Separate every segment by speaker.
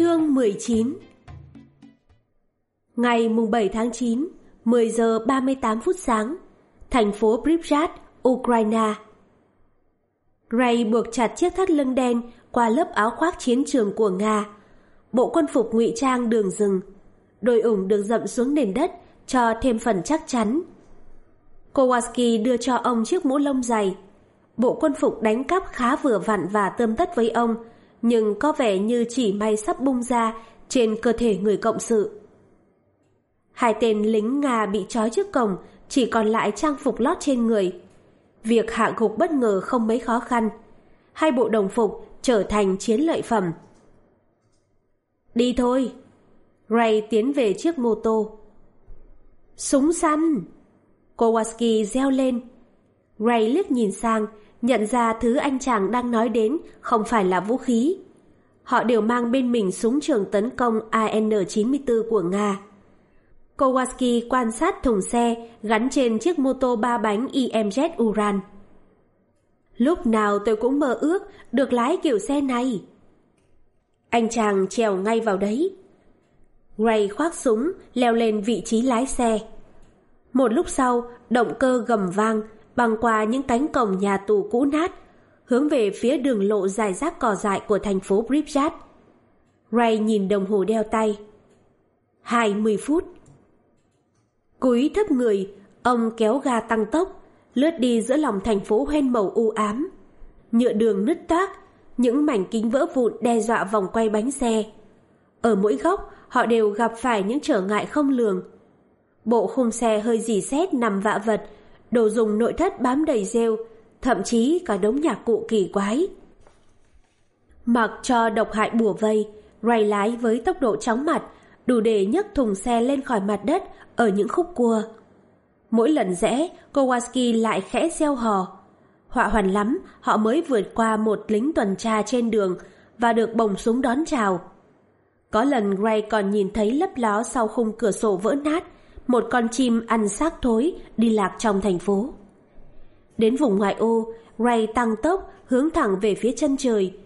Speaker 1: Chương 19 Ngày mùng 7 tháng 9, 10 giờ 38 phút sáng, thành phố Pripyat, Ukraine. Ray buộc chặt chiếc thắt lưng đen qua lớp áo khoác chiến trường của Nga. Bộ quân phục ngụy trang đường rừng. Đôi ủng được dậm xuống nền đất cho thêm phần chắc chắn. Kowalski đưa cho ông chiếc mũ lông dày. Bộ quân phục đánh cắp khá vừa vặn và tươm tất với ông, nhưng có vẻ như chỉ may sắp bung ra trên cơ thể người cộng sự. Hai tên lính Nga bị trói trước cổng, chỉ còn lại trang phục lót trên người. Việc hạ gục bất ngờ không mấy khó khăn. Hai bộ đồng phục trở thành chiến lợi phẩm. Đi thôi. Ray tiến về chiếc mô tô. Súng săn! Kowalski reo lên. Ray liếc nhìn sang, nhận ra thứ anh chàng đang nói đến không phải là vũ khí. Họ đều mang bên mình súng trường tấn công AN-94 của Nga. Kowalski quan sát thùng xe gắn trên chiếc mô tô ba bánh IMZ Uran. Lúc nào tôi cũng mơ ước được lái kiểu xe này. Anh chàng trèo ngay vào đấy. gray khoác súng, leo lên vị trí lái xe. Một lúc sau, động cơ gầm vang, băng qua những cánh cổng nhà tù cũ nát, hướng về phía đường lộ dài rác cỏ dại của thành phố Pripyat. Ray nhìn đồng hồ đeo tay. 20 phút. Cúi thấp người, ông kéo ga tăng tốc, lướt đi giữa lòng thành phố hoen màu u ám. Nhựa đường nứt toác, những mảnh kính vỡ vụn đe dọa vòng quay bánh xe. Ở mỗi góc, họ đều gặp phải những trở ngại không lường. Bộ khung xe hơi dì xét nằm vạ vật, đồ dùng nội thất bám đầy rêu, thậm chí cả đống nhạc cụ kỳ quái. Mặc cho độc hại bùa vây, Ray lái với tốc độ chóng mặt, đủ để nhấc thùng xe lên khỏi mặt đất ở những khúc cua. Mỗi lần rẽ, Kowalski lại khẽ gieo hò. Họa hoàn lắm, họ mới vượt qua một lính tuần tra trên đường và được bồng súng đón chào. Có lần Gray còn nhìn thấy lấp ló sau khung cửa sổ vỡ nát, một con chim ăn xác thối đi lạc trong thành phố. Đến vùng ngoại ô, Ray tăng tốc hướng thẳng về phía chân trời,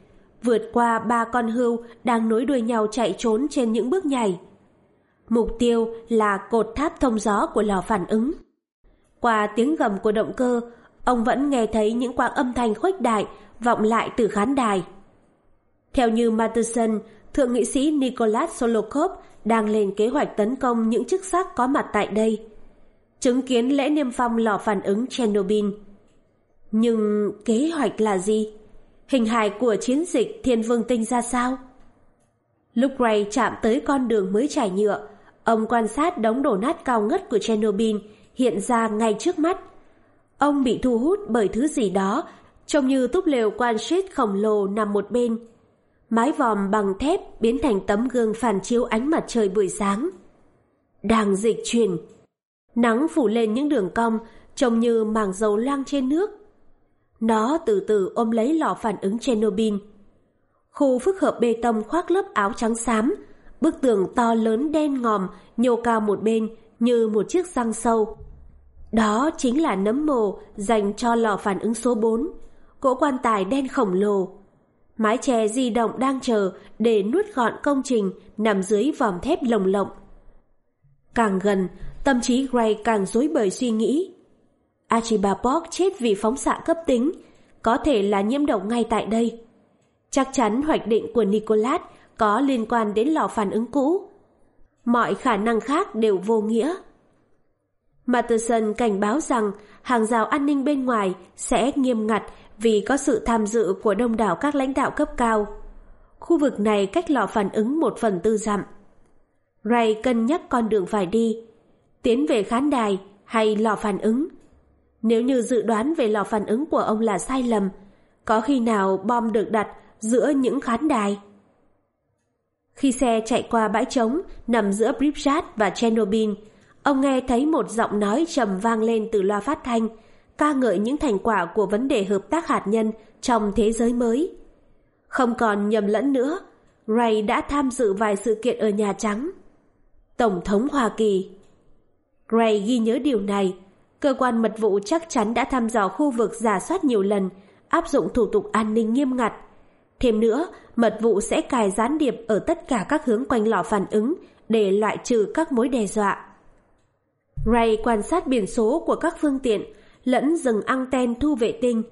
Speaker 1: vượt qua ba con hươu đang nối đuôi nhau chạy trốn trên những bước nhảy. Mục tiêu là cột tháp thông gió của lò phản ứng. Qua tiếng gầm của động cơ, ông vẫn nghe thấy những quãng âm thanh khuếch đại vọng lại từ khán đài. Theo như Matheson, Thượng nghị sĩ Nicholas Solokov đang lên kế hoạch tấn công những chức sắc có mặt tại đây. Chứng kiến lễ niêm phong lò phản ứng Chernobyl. Nhưng kế hoạch là gì? Hình hài của chiến dịch thiên vương tinh ra sao? Lúc Ray chạm tới con đường mới trải nhựa, ông quan sát đống đổ nát cao ngất của Chernobyl hiện ra ngay trước mắt. Ông bị thu hút bởi thứ gì đó, trông như túp lều quan shit khổng lồ nằm một bên. Mái vòm bằng thép biến thành tấm gương phản chiếu ánh mặt trời buổi sáng. Đang dịch chuyển. Nắng phủ lên những đường cong, trông như mảng dầu loang trên nước. Nó từ từ ôm lấy lò phản ứng Chernobyl. Khu phức hợp bê tông khoác lớp áo trắng xám, bức tường to lớn đen ngòm nhô cao một bên như một chiếc răng sâu. Đó chính là nấm mồ dành cho lò phản ứng số 4, cỗ quan tài đen khổng lồ. Mái che di động đang chờ để nuốt gọn công trình nằm dưới vòm thép lồng lộng. Càng gần, tâm trí Gray càng rối bời suy nghĩ. Archibald chết vì phóng xạ cấp tính, có thể là nhiễm độc ngay tại đây. Chắc chắn hoạch định của Nicolas có liên quan đến lò phản ứng cũ. Mọi khả năng khác đều vô nghĩa. Matterson cảnh báo rằng hàng rào an ninh bên ngoài sẽ nghiêm ngặt vì có sự tham dự của đông đảo các lãnh đạo cấp cao. Khu vực này cách lò phản ứng một phần tư dặm. Ray cân nhắc con đường phải đi, tiến về khán đài hay lò phản ứng. Nếu như dự đoán về lò phản ứng của ông là sai lầm, có khi nào bom được đặt giữa những khán đài? Khi xe chạy qua bãi trống nằm giữa Pripyat và Chernobyl, ông nghe thấy một giọng nói trầm vang lên từ loa phát thanh, ca ngợi những thành quả của vấn đề hợp tác hạt nhân trong thế giới mới. Không còn nhầm lẫn nữa, Ray đã tham dự vài sự kiện ở Nhà Trắng. Tổng thống Hoa Kỳ Ray ghi nhớ điều này, cơ quan mật vụ chắc chắn đã thăm dò khu vực giả soát nhiều lần, áp dụng thủ tục an ninh nghiêm ngặt. Thêm nữa, mật vụ sẽ cài gián điệp ở tất cả các hướng quanh lò phản ứng để loại trừ các mối đe dọa. Ray quan sát biển số của các phương tiện lẫn rừng anten thu vệ tinh.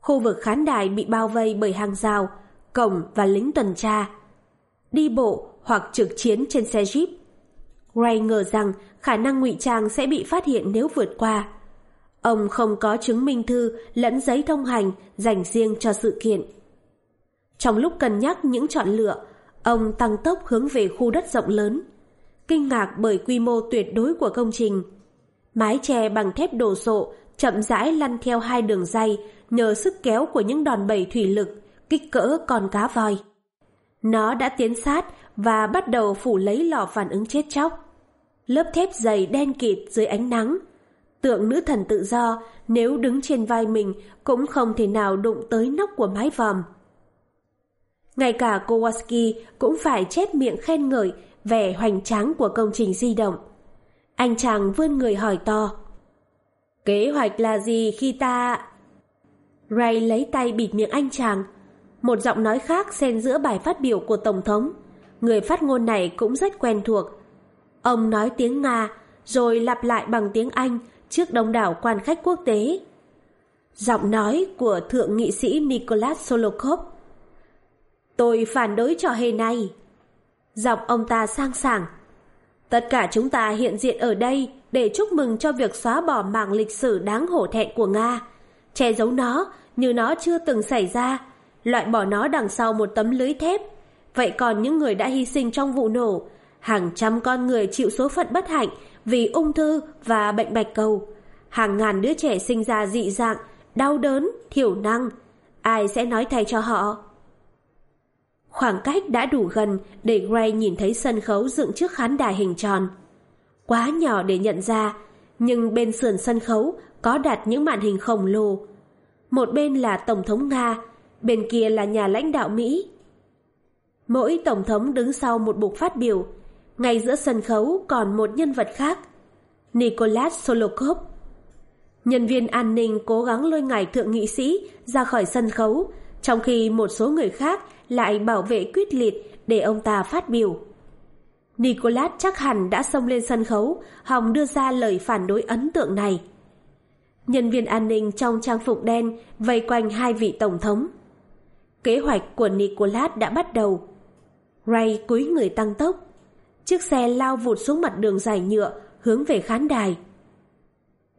Speaker 1: Khu vực khán đài bị bao vây bởi hàng rào, cổng và lính tuần tra. Đi bộ hoặc trực chiến trên xe jeep. Ray ngờ rằng khả năng ngụy trang sẽ bị phát hiện nếu vượt qua. Ông không có chứng minh thư lẫn giấy thông hành dành riêng cho sự kiện. Trong lúc cân nhắc những chọn lựa, ông tăng tốc hướng về khu đất rộng lớn. Kinh ngạc bởi quy mô tuyệt đối của công trình. Mái che bằng thép đồ sộ chậm rãi lăn theo hai đường dây nhờ sức kéo của những đòn bẩy thủy lực, kích cỡ con cá voi. Nó đã tiến sát và bắt đầu phủ lấy lò phản ứng chết chóc. Lớp thép dày đen kịt dưới ánh nắng. Tượng nữ thần tự do nếu đứng trên vai mình cũng không thể nào đụng tới nóc của mái vòm. Ngay cả Kowalski cũng phải chép miệng khen ngợi vẻ hoành tráng của công trình di động. Anh chàng vươn người hỏi to. Kế hoạch là gì khi ta... Ray lấy tay bịt miệng anh chàng. Một giọng nói khác xen giữa bài phát biểu của Tổng thống. Người phát ngôn này cũng rất quen thuộc. Ông nói tiếng Nga, rồi lặp lại bằng tiếng Anh trước đông đảo quan khách quốc tế. Giọng nói của Thượng nghị sĩ Nicholas Solokov. Tôi phản đối trò hề này. Giọng ông ta sang sảng. Tất cả chúng ta hiện diện ở đây để chúc mừng cho việc xóa bỏ mạng lịch sử đáng hổ thẹn của Nga, che giấu nó như nó chưa từng xảy ra, loại bỏ nó đằng sau một tấm lưới thép. Vậy còn những người đã hy sinh trong vụ nổ, hàng trăm con người chịu số phận bất hạnh vì ung thư và bệnh bạch cầu, hàng ngàn đứa trẻ sinh ra dị dạng, đau đớn, thiểu năng, ai sẽ nói thay cho họ? Khoảng cách đã đủ gần để Gray nhìn thấy sân khấu dựng trước khán đài hình tròn. Quá nhỏ để nhận ra, nhưng bên sườn sân khấu có đặt những màn hình khổng lồ. Một bên là Tổng thống Nga, bên kia là nhà lãnh đạo Mỹ. Mỗi Tổng thống đứng sau một bục phát biểu, ngay giữa sân khấu còn một nhân vật khác, Nicolas Solokov. Nhân viên an ninh cố gắng lôi ngài thượng nghị sĩ ra khỏi sân khấu, trong khi một số người khác lại bảo vệ quyết liệt để ông ta phát biểu. Nicolas chắc hẳn đã xông lên sân khấu, Hồng đưa ra lời phản đối ấn tượng này. Nhân viên an ninh trong trang phục đen vây quanh hai vị tổng thống. Kế hoạch của Nicolas đã bắt đầu. Ray cúi người tăng tốc. Chiếc xe lao vụt xuống mặt đường dài nhựa hướng về khán đài.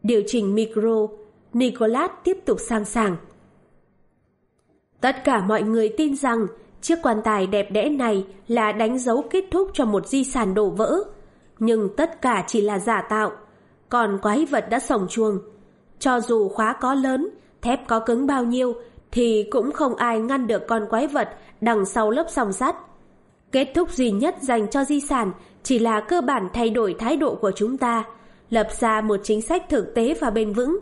Speaker 1: Điều chỉnh micro, Nicolas tiếp tục sang sàng. Tất cả mọi người tin rằng chiếc quan tài đẹp đẽ này là đánh dấu kết thúc cho một di sản đổ vỡ. Nhưng tất cả chỉ là giả tạo. Còn quái vật đã sổng chuồng. Cho dù khóa có lớn, thép có cứng bao nhiêu, thì cũng không ai ngăn được con quái vật đằng sau lớp song sắt. Kết thúc duy nhất dành cho di sản chỉ là cơ bản thay đổi thái độ của chúng ta, lập ra một chính sách thực tế và bền vững.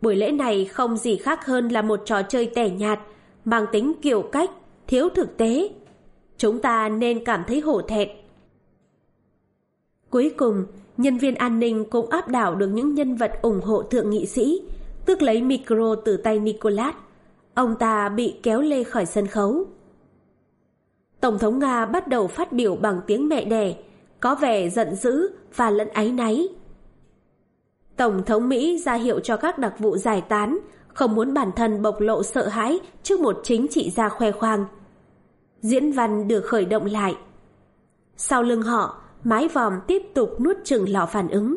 Speaker 1: Buổi lễ này không gì khác hơn là một trò chơi tẻ nhạt, mang tính kiểu cách, thiếu thực tế. Chúng ta nên cảm thấy hổ thẹn. Cuối cùng, nhân viên an ninh cũng áp đảo được những nhân vật ủng hộ thượng nghị sĩ, tức lấy micro từ tay Nicolas. Ông ta bị kéo lê khỏi sân khấu. Tổng thống Nga bắt đầu phát biểu bằng tiếng mẹ đẻ, có vẻ giận dữ và lẫn áy náy. Tổng thống Mỹ ra hiệu cho các đặc vụ giải tán, không muốn bản thân bộc lộ sợ hãi trước một chính trị gia khoe khoang. Diễn văn được khởi động lại. Sau lưng họ, mái vòm tiếp tục nuốt chừng lò phản ứng.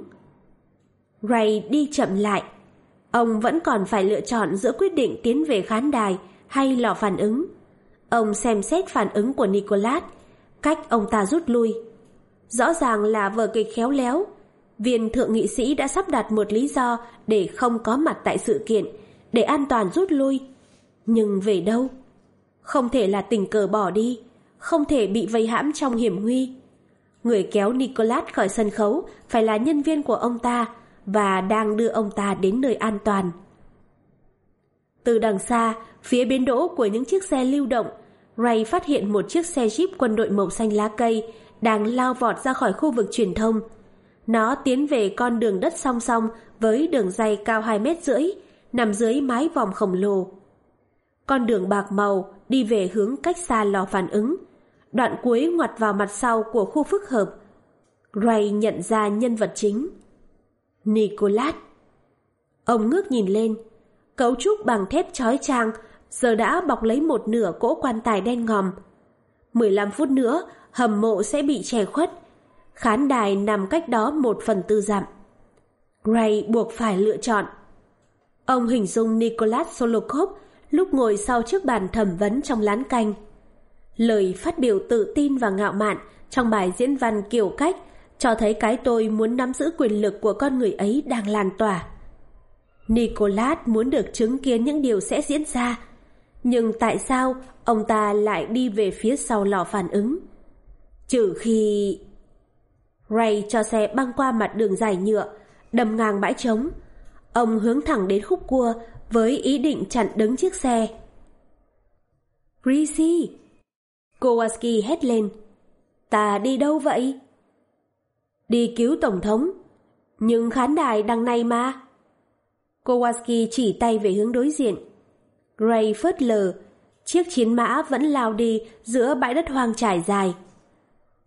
Speaker 1: Ray đi chậm lại. Ông vẫn còn phải lựa chọn giữa quyết định tiến về khán đài hay lò phản ứng. Ông xem xét phản ứng của Nicholas, cách ông ta rút lui. Rõ ràng là vở kịch khéo léo. Viên thượng nghị sĩ đã sắp đặt một lý do để không có mặt tại sự kiện, để an toàn rút lui. Nhưng về đâu? Không thể là tình cờ bỏ đi, không thể bị vây hãm trong hiểm nguy. Người kéo Nicolas khỏi sân khấu phải là nhân viên của ông ta và đang đưa ông ta đến nơi an toàn. Từ đằng xa, phía bến đỗ của những chiếc xe lưu động, Ray phát hiện một chiếc xe jeep quân đội màu xanh lá cây đang lao vọt ra khỏi khu vực truyền thông. Nó tiến về con đường đất song song với đường dây cao 2 mét rưỡi, nằm dưới mái vòm khổng lồ. Con đường bạc màu đi về hướng cách xa lò phản ứng. Đoạn cuối ngoặt vào mặt sau của khu phức hợp. Ray nhận ra nhân vật chính. Nicholas. Ông ngước nhìn lên. Cấu trúc bằng thép chói chang giờ đã bọc lấy một nửa cỗ quan tài đen ngòm. 15 phút nữa, hầm mộ sẽ bị che khuất. Khán đài nằm cách đó một phần tư dặm. Ray buộc phải lựa chọn. Ông hình dung Nicholas Solokov lúc ngồi sau trước bàn thẩm vấn trong lán canh. Lời phát biểu tự tin và ngạo mạn trong bài diễn văn kiểu cách cho thấy cái tôi muốn nắm giữ quyền lực của con người ấy đang lan tỏa. Nicolas muốn được chứng kiến những điều sẽ diễn ra. Nhưng tại sao ông ta lại đi về phía sau lò phản ứng? Trừ khi... Ray cho xe băng qua mặt đường dài nhựa, đâm ngang bãi trống. Ông hướng thẳng đến khúc cua với ý định chặn đứng chiếc xe. Chrissy! Kowalski hét lên. Ta đi đâu vậy? Đi cứu Tổng thống. Nhưng khán đài đằng này mà. Kowalski chỉ tay về hướng đối diện. Gray phớt lờ. Chiếc chiến mã vẫn lao đi giữa bãi đất hoang trải dài.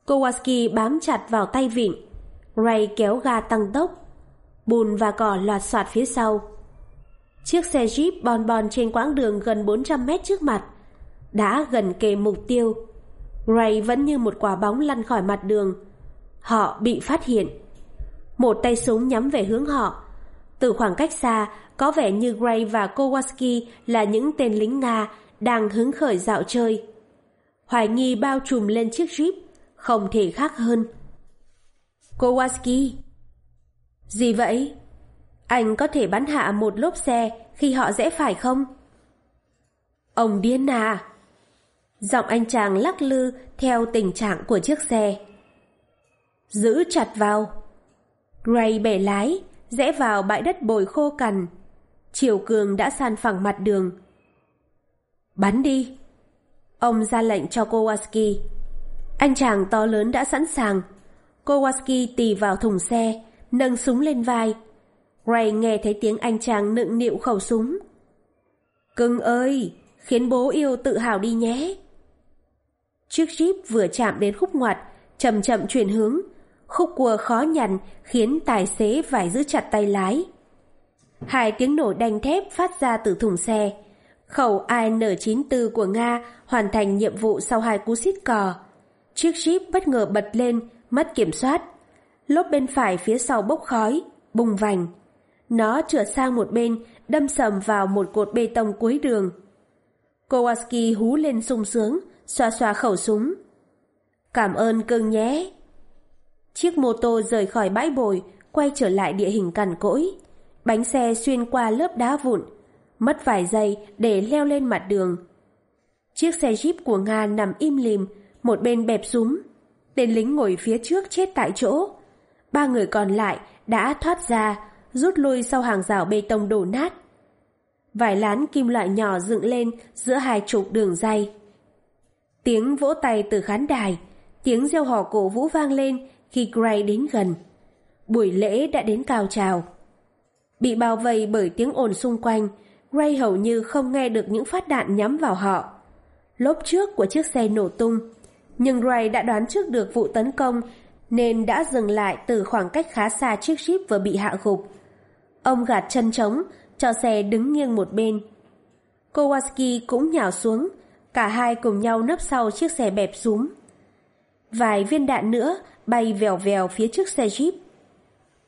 Speaker 1: Kowalski bám chặt vào tay vịn. Gray kéo ga tăng tốc. Bùn và cỏ loạt soạt phía sau. Chiếc xe Jeep bon bon trên quãng đường gần 400 mét trước mặt. Đã gần kề mục tiêu. Gray vẫn như một quả bóng lăn khỏi mặt đường. Họ bị phát hiện. Một tay súng nhắm về hướng họ. Từ khoảng cách xa, có vẻ như Gray và Kowalski là những tên lính Nga đang hứng khởi dạo chơi. Hoài nghi bao trùm lên chiếc Jeep, không thể khác hơn. Kowalski Gì vậy? Anh có thể bắn hạ một lốp xe khi họ rẽ phải không? Ông điên à? Giọng anh chàng lắc lư theo tình trạng của chiếc xe. Giữ chặt vào. Gray bẻ lái, rẽ vào bãi đất bồi khô cằn. Chiều cường đã san phẳng mặt đường. Bắn đi. Ông ra lệnh cho Kowalski. Anh chàng to lớn đã sẵn sàng. Kowalski tì vào thùng xe, nâng súng lên vai. Ray nghe thấy tiếng anh chàng nựng nịu khẩu súng. Cưng ơi, khiến bố yêu tự hào đi nhé. Chiếc jeep vừa chạm đến khúc ngoặt, chậm chậm chuyển hướng. Khúc cua khó nhằn khiến tài xế phải giữ chặt tay lái. Hai tiếng nổ đanh thép phát ra từ thùng xe. Khẩu AN-94 của Nga hoàn thành nhiệm vụ sau hai cú xít cò. Chiếc jeep bất ngờ bật lên, mất kiểm soát. Lốp bên phải phía sau bốc khói, bùng vành. Nó trượt sang một bên, đâm sầm vào một cột bê tông cuối đường. Kowalski hú lên sung sướng, xoa xoa khẩu súng. Cảm ơn cưng nhé. Chiếc mô tô rời khỏi bãi bồi, quay trở lại địa hình cằn cỗi. Bánh xe xuyên qua lớp đá vụn, mất vài giây để leo lên mặt đường. Chiếc xe jeep của Nga nằm im lìm, một bên bẹp súng. Tên lính ngồi phía trước chết tại chỗ. Ba người còn lại đã thoát ra, rút lui sau hàng rào bê tông đổ nát. Vài lán kim loại nhỏ dựng lên giữa hai trục đường dây. Tiếng vỗ tay từ khán đài, tiếng reo hò cổ vũ vang lên khi Gray đến gần. Buổi lễ đã đến cao trào. Bị bao vây bởi tiếng ồn xung quanh, Gray hầu như không nghe được những phát đạn nhắm vào họ. Lốp trước của chiếc xe nổ tung, nhưng Gray đã đoán trước được vụ tấn công nên đã dừng lại từ khoảng cách khá xa chiếc ship vừa bị hạ gục. Ông gạt chân trống, cho xe đứng nghiêng một bên. Kowalski cũng nhào xuống, cả hai cùng nhau nấp sau chiếc xe bẹp xuống. Vài viên đạn nữa bay vèo vèo phía trước xe Jeep.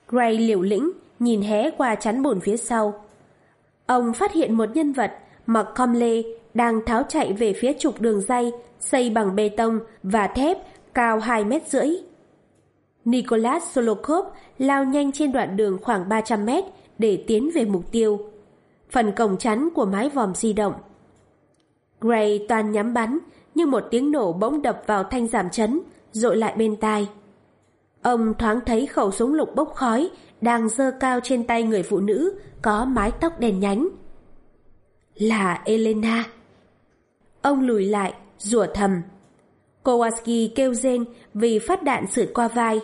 Speaker 1: Gray liều lĩnh, nhìn hé qua chắn bùn phía sau. Ông phát hiện một nhân vật mặc com lê đang tháo chạy về phía trục đường dây xây bằng bê tông và thép cao 2 mét rưỡi. Nicolas Solokov lao nhanh trên đoạn đường khoảng 300 mét để tiến về mục tiêu. Phần cổng chắn của mái vòm di động. Gray toàn nhắm bắn, nhưng một tiếng nổ bỗng đập vào thanh giảm chấn, rội lại bên tai. Ông thoáng thấy khẩu súng lục bốc khói đang dơ cao trên tay người phụ nữ có mái tóc đèn nhánh. Là Elena. Ông lùi lại, rủa thầm. Kowalski kêu rên vì phát đạn sượt qua vai.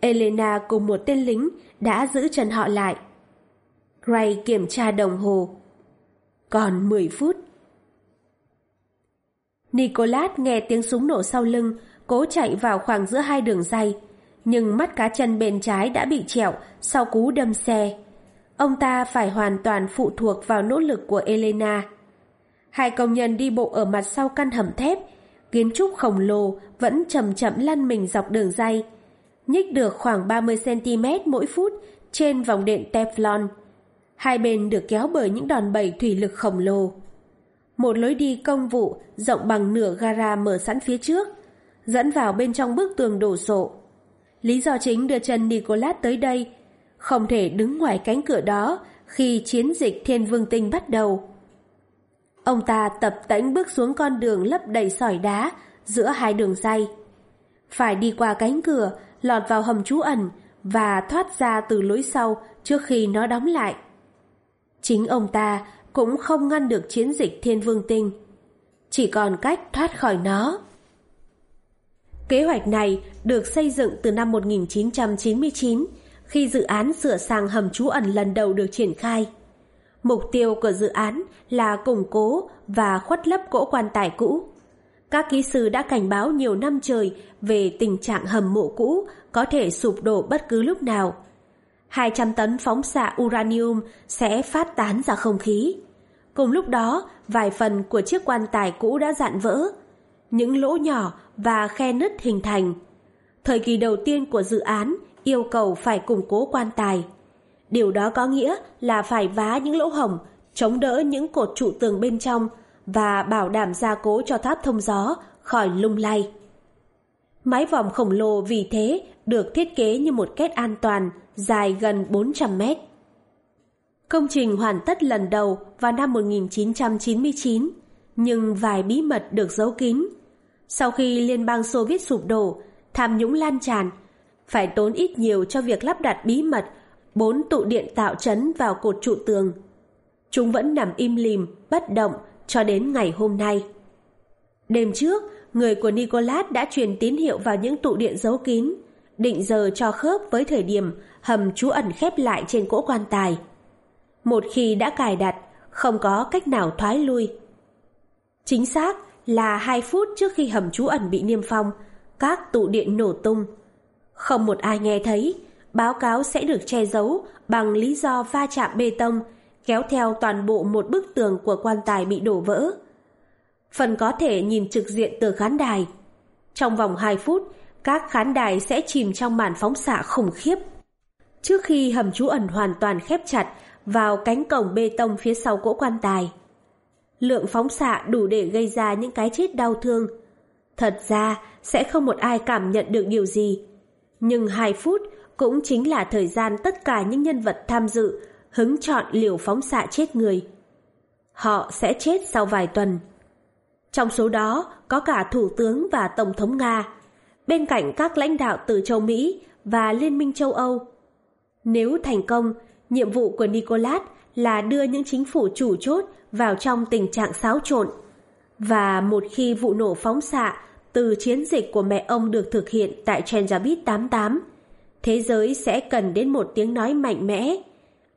Speaker 1: Elena cùng một tên lính đã giữ chân họ lại. Ray kiểm tra đồng hồ. Còn 10 phút. Nicolas nghe tiếng súng nổ sau lưng, cố chạy vào khoảng giữa hai đường dây, nhưng mắt cá chân bên trái đã bị trẹo sau cú đâm xe. Ông ta phải hoàn toàn phụ thuộc vào nỗ lực của Elena. Hai công nhân đi bộ ở mặt sau căn hầm thép, kiến trúc khổng lồ vẫn chậm chậm lăn mình dọc đường dây, nhích được khoảng 30cm mỗi phút trên vòng đệm Teflon. Hai bên được kéo bởi những đòn bẩy thủy lực khổng lồ. Một lối đi công vụ rộng bằng nửa gara mở sẵn phía trước, dẫn vào bên trong bức tường đổ sộ. Lý do chính đưa chân Nicolas tới đây, không thể đứng ngoài cánh cửa đó khi chiến dịch thiên vương tinh bắt đầu. Ông ta tập tễnh bước xuống con đường lấp đầy sỏi đá giữa hai đường dây. Phải đi qua cánh cửa, lọt vào hầm trú ẩn và thoát ra từ lối sau trước khi nó đóng lại. Chính ông ta cũng không ngăn được chiến dịch thiên vương tinh. Chỉ còn cách thoát khỏi nó. Kế hoạch này được xây dựng từ năm 1999 khi dự án sửa sang hầm trú ẩn lần đầu được triển khai. Mục tiêu của dự án là củng cố và khuất lấp cỗ quan tài cũ. Các kỹ sư đã cảnh báo nhiều năm trời về tình trạng hầm mộ cũ có thể sụp đổ bất cứ lúc nào. 200 tấn phóng xạ uranium sẽ phát tán ra không khí. Cùng lúc đó, vài phần của chiếc quan tài cũ đã dạn vỡ. Những lỗ nhỏ và khe nứt hình thành. Thời kỳ đầu tiên của dự án yêu cầu phải củng cố quan tài. Điều đó có nghĩa là phải vá những lỗ hổng, chống đỡ những cột trụ tường bên trong và bảo đảm gia cố cho tháp thông gió khỏi lung lay. Mái vòm khổng lồ vì thế được thiết kế như một kết an toàn dài gần 400 mét. Công trình hoàn tất lần đầu vào năm 1999, nhưng vài bí mật được giấu kín. Sau khi Liên bang Xô Viết sụp đổ, tham nhũng lan tràn, phải tốn ít nhiều cho việc lắp đặt bí mật bốn tụ điện tạo chấn vào cột trụ tường. Chúng vẫn nằm im lìm, bất động cho đến ngày hôm nay. Đêm trước, người của Nicolas đã truyền tín hiệu vào những tụ điện giấu kín, định giờ cho khớp với thời điểm hầm trú ẩn khép lại trên cỗ quan tài. Một khi đã cài đặt, không có cách nào thoái lui. Chính xác là 2 phút trước khi hầm trú ẩn bị niêm phong, các tụ điện nổ tung. Không một ai nghe thấy, báo cáo sẽ được che giấu bằng lý do va chạm bê tông, kéo theo toàn bộ một bức tường của quan tài bị đổ vỡ. Phần có thể nhìn trực diện từ khán đài. Trong vòng 2 phút, các khán đài sẽ chìm trong màn phóng xạ khủng khiếp. Trước khi hầm trú ẩn hoàn toàn khép chặt vào cánh cổng bê tông phía sau cỗ quan tài. Lượng phóng xạ đủ để gây ra những cái chết đau thương. Thật ra, sẽ không một ai cảm nhận được điều gì. Nhưng 2 phút cũng chính là thời gian tất cả những nhân vật tham dự hứng chọn liều phóng xạ chết người. Họ sẽ chết sau vài tuần. Trong số đó có cả Thủ tướng và Tổng thống Nga, bên cạnh các lãnh đạo từ châu Mỹ và Liên minh châu Âu. Nếu thành công, nhiệm vụ của Nicolas là đưa những chính phủ chủ chốt vào trong tình trạng xáo trộn. Và một khi vụ nổ phóng xạ từ chiến dịch của mẹ ông được thực hiện tại Chenjabit 88, thế giới sẽ cần đến một tiếng nói mạnh mẽ.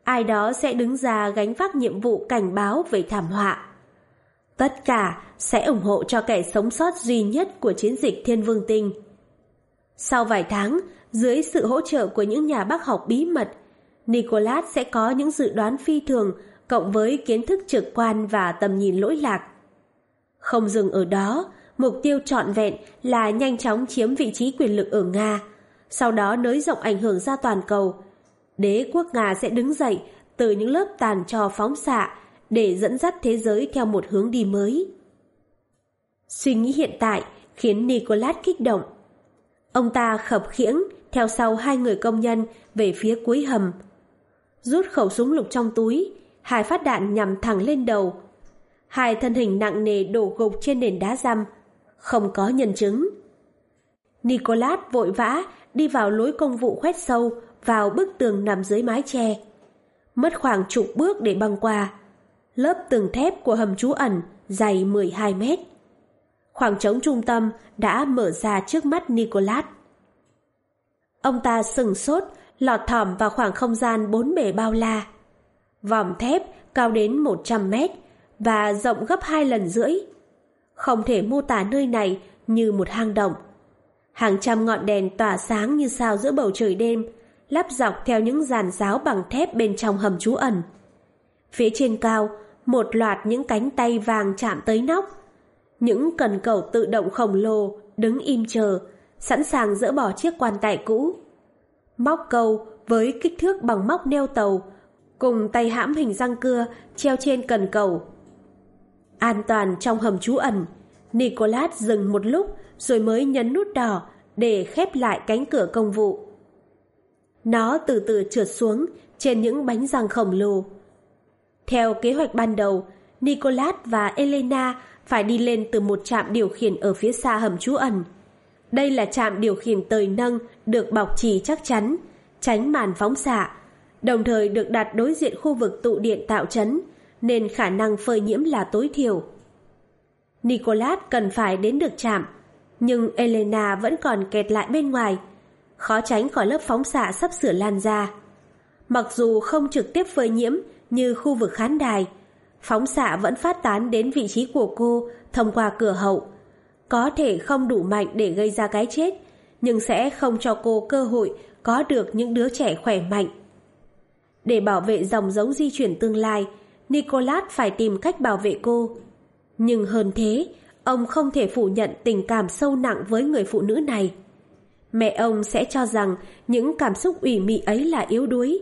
Speaker 1: Ai đó sẽ đứng ra gánh vác nhiệm vụ cảnh báo về thảm họa. Tất cả sẽ ủng hộ cho kẻ sống sót duy nhất của chiến dịch Thiên Vương Tinh. Sau vài tháng, dưới sự hỗ trợ của những nhà bác học bí mật, Nicolas sẽ có những dự đoán phi thường cộng với kiến thức trực quan và tầm nhìn lỗi lạc. Không dừng ở đó, mục tiêu trọn vẹn là nhanh chóng chiếm vị trí quyền lực ở Nga, sau đó nới rộng ảnh hưởng ra toàn cầu. Đế quốc Nga sẽ đứng dậy từ những lớp tàn trò phóng xạ để dẫn dắt thế giới theo một hướng đi mới. Suy nghĩ hiện tại khiến Nicolas kích động. Ông ta khập khiễng theo sau hai người công nhân về phía cuối hầm. Rút khẩu súng lục trong túi, hai phát đạn nhằm thẳng lên đầu. Hai thân hình nặng nề đổ gục trên nền đá răm, không có nhân chứng. Nicolas vội vã đi vào lối công vụ khoét sâu vào bức tường nằm dưới mái che. Mất khoảng chục bước để băng qua. Lớp tường thép của hầm trú ẩn dày 12 mét. Khoảng trống trung tâm đã mở ra trước mắt Nicolas. Ông ta sừng sốt, lọt thỏm vào khoảng không gian bốn bể bao la. vòng thép cao đến 100 mét và rộng gấp hai lần rưỡi. Không thể mô tả nơi này như một hang động. Hàng trăm ngọn đèn tỏa sáng như sao giữa bầu trời đêm, lắp dọc theo những giàn giáo bằng thép bên trong hầm trú ẩn. Phía trên cao, một loạt những cánh tay vàng chạm tới nóc. Những cần cầu tự động khổng lồ đứng im chờ, sẵn sàng dỡ bỏ chiếc quan tài cũ. Móc câu với kích thước bằng móc neo tàu, cùng tay hãm hình răng cưa treo trên cần cầu. An toàn trong hầm trú ẩn, nicolas dừng một lúc rồi mới nhấn nút đỏ để khép lại cánh cửa công vụ. Nó từ từ trượt xuống trên những bánh răng khổng lồ. Theo kế hoạch ban đầu, nicolas và Elena phải đi lên từ một trạm điều khiển ở phía xa hầm trú ẩn. Đây là trạm điều khiển tời nâng được bọc trì chắc chắn, tránh màn phóng xạ, đồng thời được đặt đối diện khu vực tụ điện tạo chấn, nên khả năng phơi nhiễm là tối thiểu. Nicolas cần phải đến được trạm, nhưng Elena vẫn còn kẹt lại bên ngoài, khó tránh khỏi lớp phóng xạ sắp sửa lan ra. Mặc dù không trực tiếp phơi nhiễm như khu vực khán đài, phóng xạ vẫn phát tán đến vị trí của cô thông qua cửa hậu. Có thể không đủ mạnh để gây ra cái chết, nhưng sẽ không cho cô cơ hội có được những đứa trẻ khỏe mạnh. Để bảo vệ dòng giống di chuyển tương lai, nicolas phải tìm cách bảo vệ cô. Nhưng hơn thế, ông không thể phủ nhận tình cảm sâu nặng với người phụ nữ này. Mẹ ông sẽ cho rằng những cảm xúc ủy mị ấy là yếu đuối,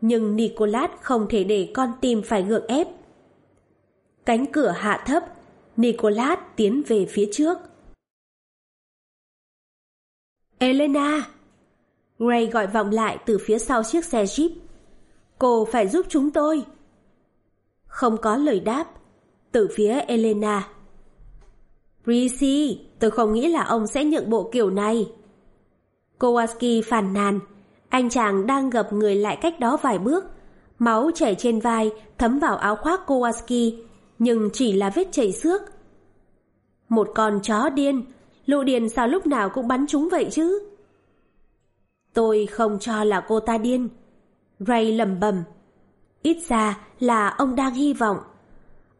Speaker 1: nhưng nicolas không thể để con tim phải gượng ép. Cánh cửa hạ thấp, nicolas tiến về phía trước. Elena! Gray gọi vọng lại từ phía sau chiếc xe Jeep. Cô phải giúp chúng tôi. Không có lời đáp, từ phía Elena. Risi, tôi không nghĩ là ông sẽ nhượng bộ kiểu này. Kowalski phàn nàn, anh chàng đang gập người lại cách đó vài bước. Máu chảy trên vai, thấm vào áo khoác Kowalski, nhưng chỉ là vết chảy xước. Một con chó điên, lụ điền sao lúc nào cũng bắn chúng vậy chứ? Tôi không cho là cô ta điên. Ray lầm bầm. Ít ra là ông đang hy vọng.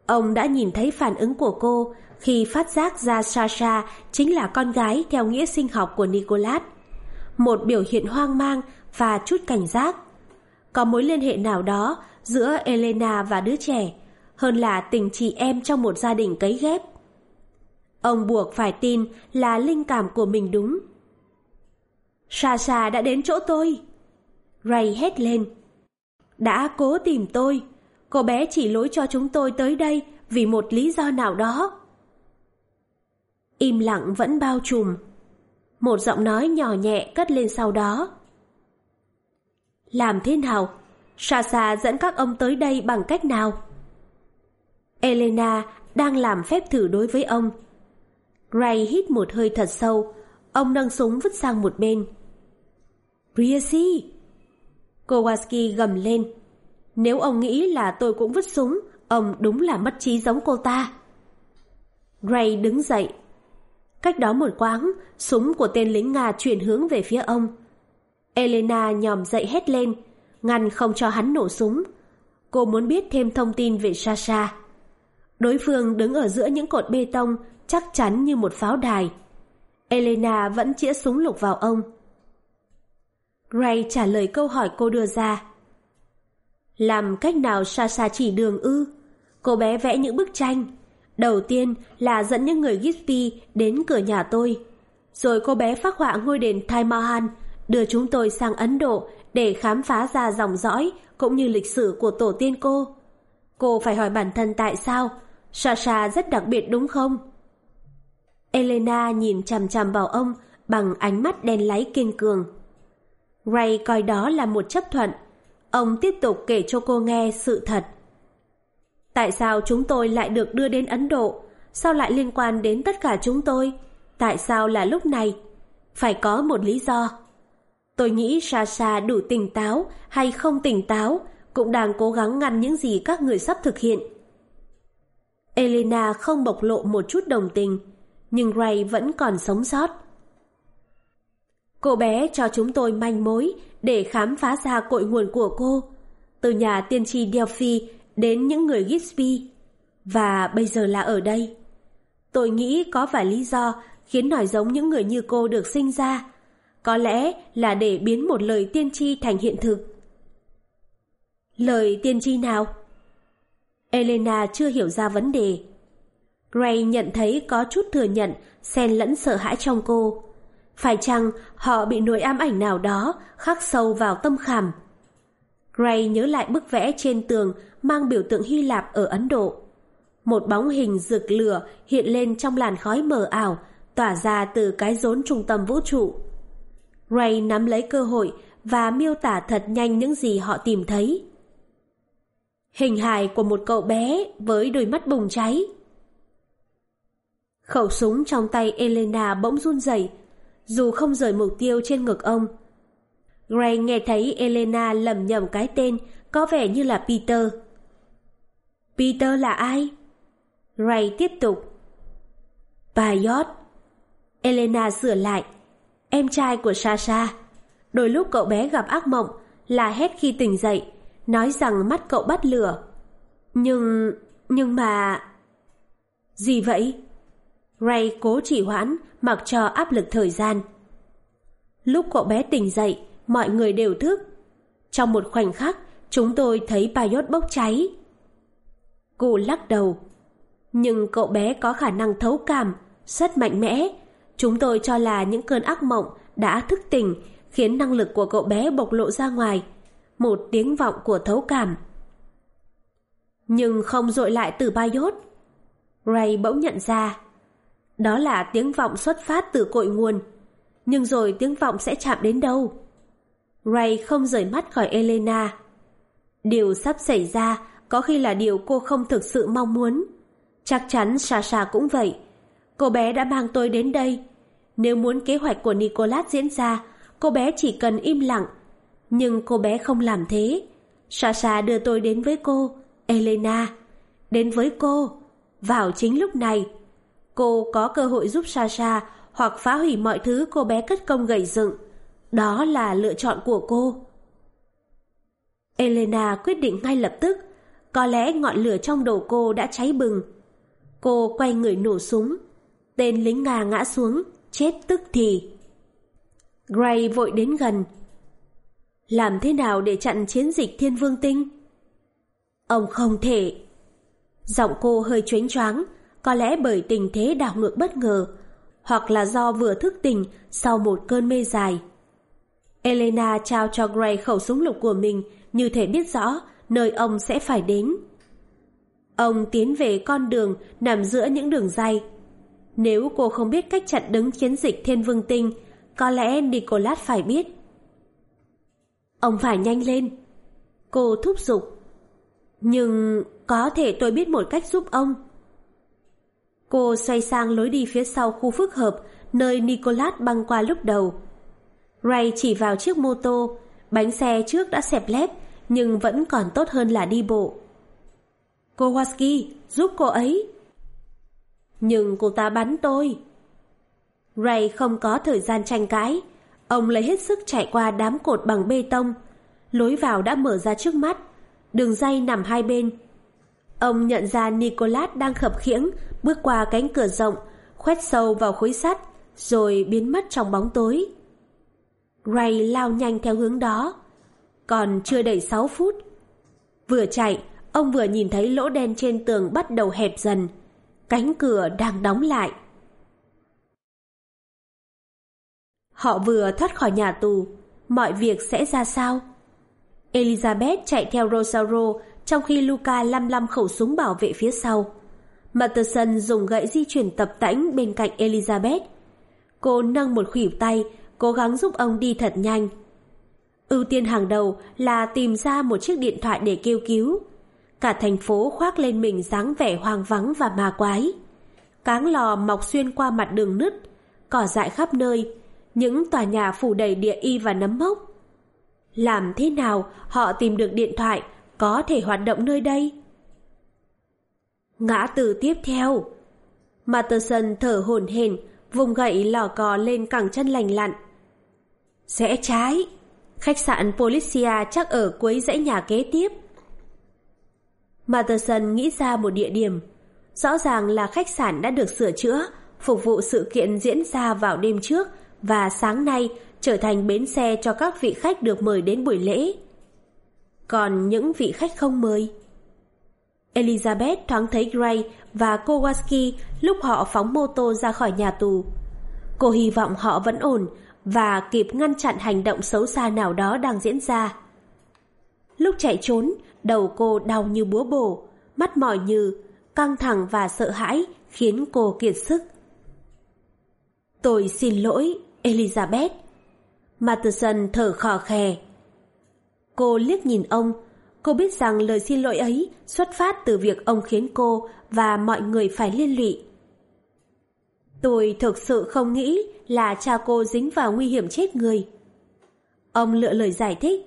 Speaker 1: Ông đã nhìn thấy phản ứng của cô khi phát giác ra Sasha chính là con gái theo nghĩa sinh học của Nicolas. Một biểu hiện hoang mang và chút cảnh giác. Có mối liên hệ nào đó giữa Elena và đứa trẻ hơn là tình chị em trong một gia đình cấy ghép. Ông buộc phải tin là linh cảm của mình đúng. Sasha đã đến chỗ tôi. Ray hét lên. Đã cố tìm tôi. Cô bé chỉ lối cho chúng tôi tới đây vì một lý do nào đó. Im lặng vẫn bao trùm. Một giọng nói nhỏ nhẹ cất lên sau đó. Làm thế nào? sasha dẫn các ông tới đây bằng cách nào? Elena đang làm phép thử đối với ông. Ray hít một hơi thật sâu, ông nâng súng vứt sang một bên. Riesi! Kowalski gầm lên. Nếu ông nghĩ là tôi cũng vứt súng, ông đúng là mất trí giống cô ta. Ray đứng dậy. Cách đó một quãng, súng của tên lính Nga chuyển hướng về phía ông. Elena nhòm dậy hét lên, ngăn không cho hắn nổ súng. Cô muốn biết thêm thông tin về Sasha. Đối phương đứng ở giữa những cột bê tông, chắc chắn như một pháo đài. Elena vẫn chĩa súng lục vào ông. Ray trả lời câu hỏi cô đưa ra. Làm cách nào Sasha chỉ đường ư? Cô bé vẽ những bức tranh. Đầu tiên là dẫn những người Gipsy đến cửa nhà tôi. Rồi cô bé phác họa ngôi đền Thai Mahan, đưa chúng tôi sang Ấn Độ để khám phá ra dòng dõi cũng như lịch sử của tổ tiên cô. Cô phải hỏi bản thân tại sao Sasha rất đặc biệt đúng không? Elena nhìn chằm chằm vào ông bằng ánh mắt đen láy kiên cường. Ray coi đó là một chấp thuận. Ông tiếp tục kể cho cô nghe sự thật. Tại sao chúng tôi lại được đưa đến Ấn Độ? Sao lại liên quan đến tất cả chúng tôi? Tại sao là lúc này? Phải có một lý do. Tôi nghĩ Sasha đủ tỉnh táo hay không tỉnh táo, cũng đang cố gắng ngăn những gì các người sắp thực hiện. Elena không bộc lộ một chút đồng tình, nhưng Ray vẫn còn sống sót. Cô bé cho chúng tôi manh mối để khám phá ra cội nguồn của cô, từ nhà tiên tri Delphi đến những người Gisby, và bây giờ là ở đây. tôi nghĩ có vài lý do khiến nòi giống những người như cô được sinh ra. Có lẽ là để biến một lời tiên tri thành hiện thực. Lời tiên tri nào? Elena chưa hiểu ra vấn đề. Gray nhận thấy có chút thừa nhận, xen lẫn sợ hãi trong cô. Phải chăng họ bị nỗi ám ảnh nào đó khắc sâu vào tâm khảm? Gray nhớ lại bức vẽ trên tường mang biểu tượng Hy Lạp ở Ấn Độ. Một bóng hình rực lửa hiện lên trong làn khói mờ ảo, tỏa ra từ cái rốn trung tâm vũ trụ. Gray nắm lấy cơ hội và miêu tả thật nhanh những gì họ tìm thấy. Hình hài của một cậu bé với đôi mắt bùng cháy. Khẩu súng trong tay Elena bỗng run rẩy, dù không rời mục tiêu trên ngực ông. Gray nghe thấy Elena lầm nhầm cái tên có vẻ như là Peter. Peter là ai? Ray tiếp tục. Payot. Elena sửa lại. Em trai của Sasha. Đôi lúc cậu bé gặp ác mộng là hét khi tỉnh dậy, nói rằng mắt cậu bắt lửa. Nhưng... nhưng mà... Gì vậy? Ray cố chỉ hoãn, mặc cho áp lực thời gian. Lúc cậu bé tỉnh dậy, mọi người đều thức. Trong một khoảnh khắc, chúng tôi thấy Paiot bốc cháy. Cô lắc đầu. Nhưng cậu bé có khả năng thấu cảm, rất mạnh mẽ. Chúng tôi cho là những cơn ác mộng đã thức tỉnh, khiến năng lực của cậu bé bộc lộ ra ngoài. Một tiếng vọng của thấu cảm. Nhưng không dội lại từ Payot. Ray bỗng nhận ra. Đó là tiếng vọng xuất phát từ cội nguồn. Nhưng rồi tiếng vọng sẽ chạm đến đâu? Ray không rời mắt khỏi Elena. Điều sắp xảy ra có khi là điều cô không thực sự mong muốn. Chắc chắn Sasha cũng vậy. Cô bé đã mang tôi đến đây. Nếu muốn kế hoạch của Nicolas diễn ra, cô bé chỉ cần im lặng. Nhưng cô bé không làm thế. Sasha đưa tôi đến với cô, Elena. Đến với cô. Vào chính lúc này, cô có cơ hội giúp Sasha hoặc phá hủy mọi thứ cô bé cất công gầy dựng. Đó là lựa chọn của cô. Elena quyết định ngay lập tức có lẽ ngọn lửa trong đầu cô đã cháy bừng. Cô quay người nổ súng. Tên lính Nga ngã xuống, chết tức thì. Gray vội đến gần. Làm thế nào để chặn chiến dịch thiên vương tinh? Ông không thể. Giọng cô hơi chuyến choáng, có lẽ bởi tình thế đảo ngược bất ngờ, hoặc là do vừa thức tỉnh sau một cơn mê dài. Elena trao cho Gray khẩu súng lục của mình như thể biết rõ nơi ông sẽ phải đến. Ông tiến về con đường nằm giữa những đường dây. Nếu cô không biết cách chặn đứng chiến dịch Thiên Vương Tinh, có lẽ Nicolas phải biết. Ông phải nhanh lên. Cô thúc giục. Nhưng có thể tôi biết một cách giúp ông. Cô xoay sang lối đi phía sau khu phức hợp, nơi Nicolas băng qua lúc đầu. Ray chỉ vào chiếc mô tô, bánh xe trước đã xẹp lép, nhưng vẫn còn tốt hơn là đi bộ. Kowalski, giúp cô ấy. Nhưng cô ta bắn tôi. Ray không có thời gian tranh cãi. Ông lấy hết sức chạy qua đám cột bằng bê tông. Lối vào đã mở ra trước mắt. Đường dây nằm hai bên. Ông nhận ra Nicolas đang khập khiễng bước qua cánh cửa rộng, khoét sâu vào khối sắt, rồi biến mất trong bóng tối. Ray lao nhanh theo hướng đó. Còn chưa đầy 6 phút. Vừa chạy, ông vừa nhìn thấy lỗ đen trên tường bắt đầu hẹp dần. Cánh cửa đang đóng lại. Họ vừa thoát khỏi nhà tù. Mọi việc sẽ ra sao? Elizabeth chạy theo Rosario trong khi Luca lăm lăm khẩu súng bảo vệ phía sau. Matterson dùng gậy di chuyển tập tễnh bên cạnh Elizabeth. Cô nâng một khuỷu tay, cố gắng giúp ông đi thật nhanh. Ưu tiên hàng đầu là tìm ra một chiếc điện thoại để kêu cứu. Cả thành phố khoác lên mình dáng vẻ hoang vắng và ma quái. Cáng lò mọc xuyên qua mặt đường nứt, cỏ dại khắp nơi, những tòa nhà phủ đầy địa y và nấm mốc. Làm thế nào họ tìm được điện thoại có thể hoạt động nơi đây? Ngã từ tiếp theo. Matterson thở hổn hển, vùng gậy lò cò lên cẳng chân lành lặn. Sẽ trái. Khách sạn Policia chắc ở cuối dãy nhà kế tiếp. Matterson nghĩ ra một địa điểm. Rõ ràng là khách sạn đã được sửa chữa, phục vụ sự kiện diễn ra vào đêm trước và sáng nay trở thành bến xe cho các vị khách được mời đến buổi lễ. Còn những vị khách không mời? Elizabeth thoáng thấy Gray và Kowalski lúc họ phóng mô tô ra khỏi nhà tù. Cô hy vọng họ vẫn ổn và kịp ngăn chặn hành động xấu xa nào đó đang diễn ra. Lúc chạy trốn, đầu cô đau như búa bổ, mắt mỏi như, căng thẳng và sợ hãi khiến cô kiệt sức. Tôi xin lỗi, Elizabeth. Matterson thở khò khè. Cô liếc nhìn ông, cô biết rằng lời xin lỗi ấy xuất phát từ việc ông khiến cô và mọi người phải liên lụy. Tôi thực sự không nghĩ là cha cô dính vào nguy hiểm chết người. Ông lựa lời giải thích.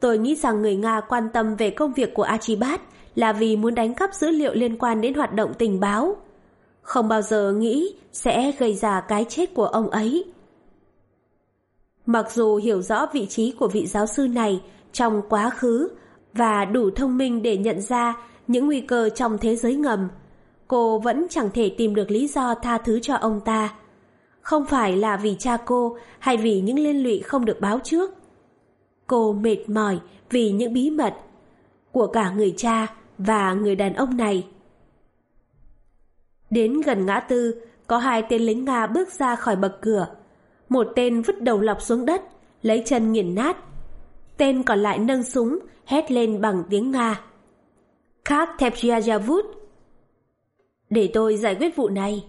Speaker 1: Tôi nghĩ rằng người Nga quan tâm về công việc của Archibald là vì muốn đánh cắp dữ liệu liên quan đến hoạt động tình báo. Không bao giờ nghĩ sẽ gây ra cái chết của ông ấy. Mặc dù hiểu rõ vị trí của vị giáo sư này trong quá khứ và đủ thông minh để nhận ra những nguy cơ trong thế giới ngầm, cô vẫn chẳng thể tìm được lý do tha thứ cho ông ta. Không phải là vì cha cô hay vì những liên lụy không được báo trước. Cô mệt mỏi vì những bí mật của cả người cha và người đàn ông này. Đến gần ngã tư, có hai tên lính Nga bước ra khỏi bậc cửa. Một tên vứt đầu lọc xuống đất, lấy chân nghiền nát. Tên còn lại nâng súng, hét lên bằng tiếng Nga. Khắc Tepjiajavut. Để tôi giải quyết vụ này.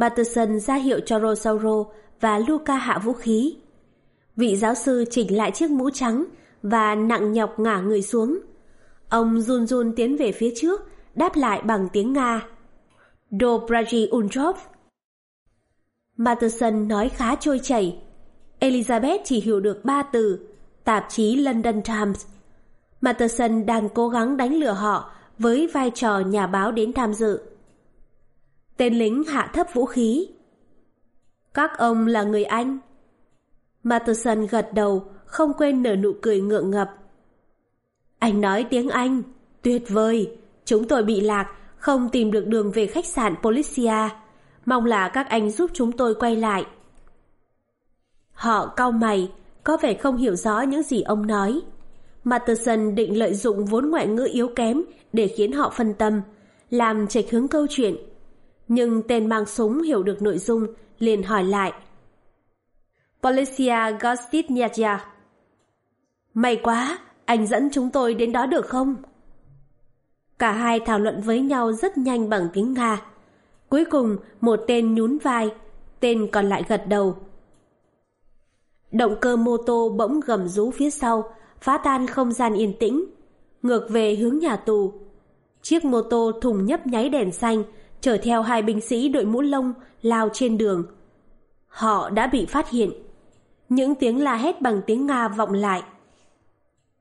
Speaker 1: Patterson ra hiệu cho Rosauro và Luca hạ vũ khí. Vị giáo sư chỉnh lại chiếc mũ trắng và nặng nhọc ngả người xuống. Ông run run tiến về phía trước, đáp lại bằng tiếng Nga. Dobraji Unchov. Matterson nói khá trôi chảy. Elizabeth chỉ hiểu được ba từ, tạp chí London Times. Matterson đang cố gắng đánh lừa họ với vai trò nhà báo đến tham dự. Tên lính hạ thấp vũ khí. Các ông là người Anh. Matterson gật đầu, không quên nở nụ cười ngượng ngập. Anh nói tiếng Anh. Tuyệt vời. Chúng tôi bị lạc, không tìm được đường về khách sạn Policia. Mong là các anh giúp chúng tôi quay lại. Họ cau mày, có vẻ không hiểu rõ những gì ông nói. Matterson định lợi dụng vốn ngoại ngữ yếu kém để khiến họ phân tâm, làm chệch hướng câu chuyện. Nhưng tên mang súng hiểu được nội dung, liền hỏi lại. Policia Gostitnyaja. May quá, anh dẫn chúng tôi đến đó được không? Cả hai thảo luận với nhau rất nhanh bằng tiếng Nga. Cuối cùng, một tên nhún vai, tên còn lại gật đầu. Động cơ mô tô bỗng gầm rú phía sau, phá tan không gian yên tĩnh, ngược về hướng nhà tù. Chiếc mô tô thùng nhấp nháy đèn xanh, chở theo hai binh sĩ đội mũ lông lao trên đường. Họ đã bị phát hiện. Những tiếng la hét bằng tiếng Nga vọng lại.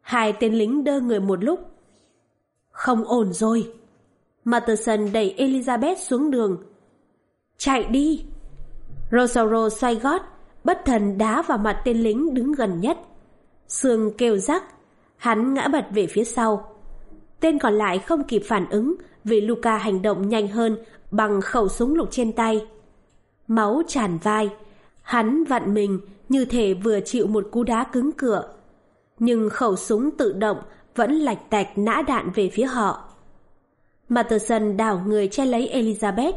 Speaker 1: Hai tên lính đơ người một lúc. Không ổn rồi. Matterson đẩy Elizabeth xuống đường. Chạy đi! Rosauro xoay gót, bất thần đá vào mặt tên lính đứng gần nhất. Sương kêu rắc, hắn ngã bật về phía sau. Tên còn lại không kịp phản ứng vì Luca hành động nhanh hơn bằng khẩu súng lục trên tay. Máu tràn vai, hắn vặn mình như thể vừa chịu một cú đá cứng cửa. Nhưng khẩu súng tự động vẫn lạch tạch nã đạn về phía họ. Matterson đảo người che lấy Elizabeth,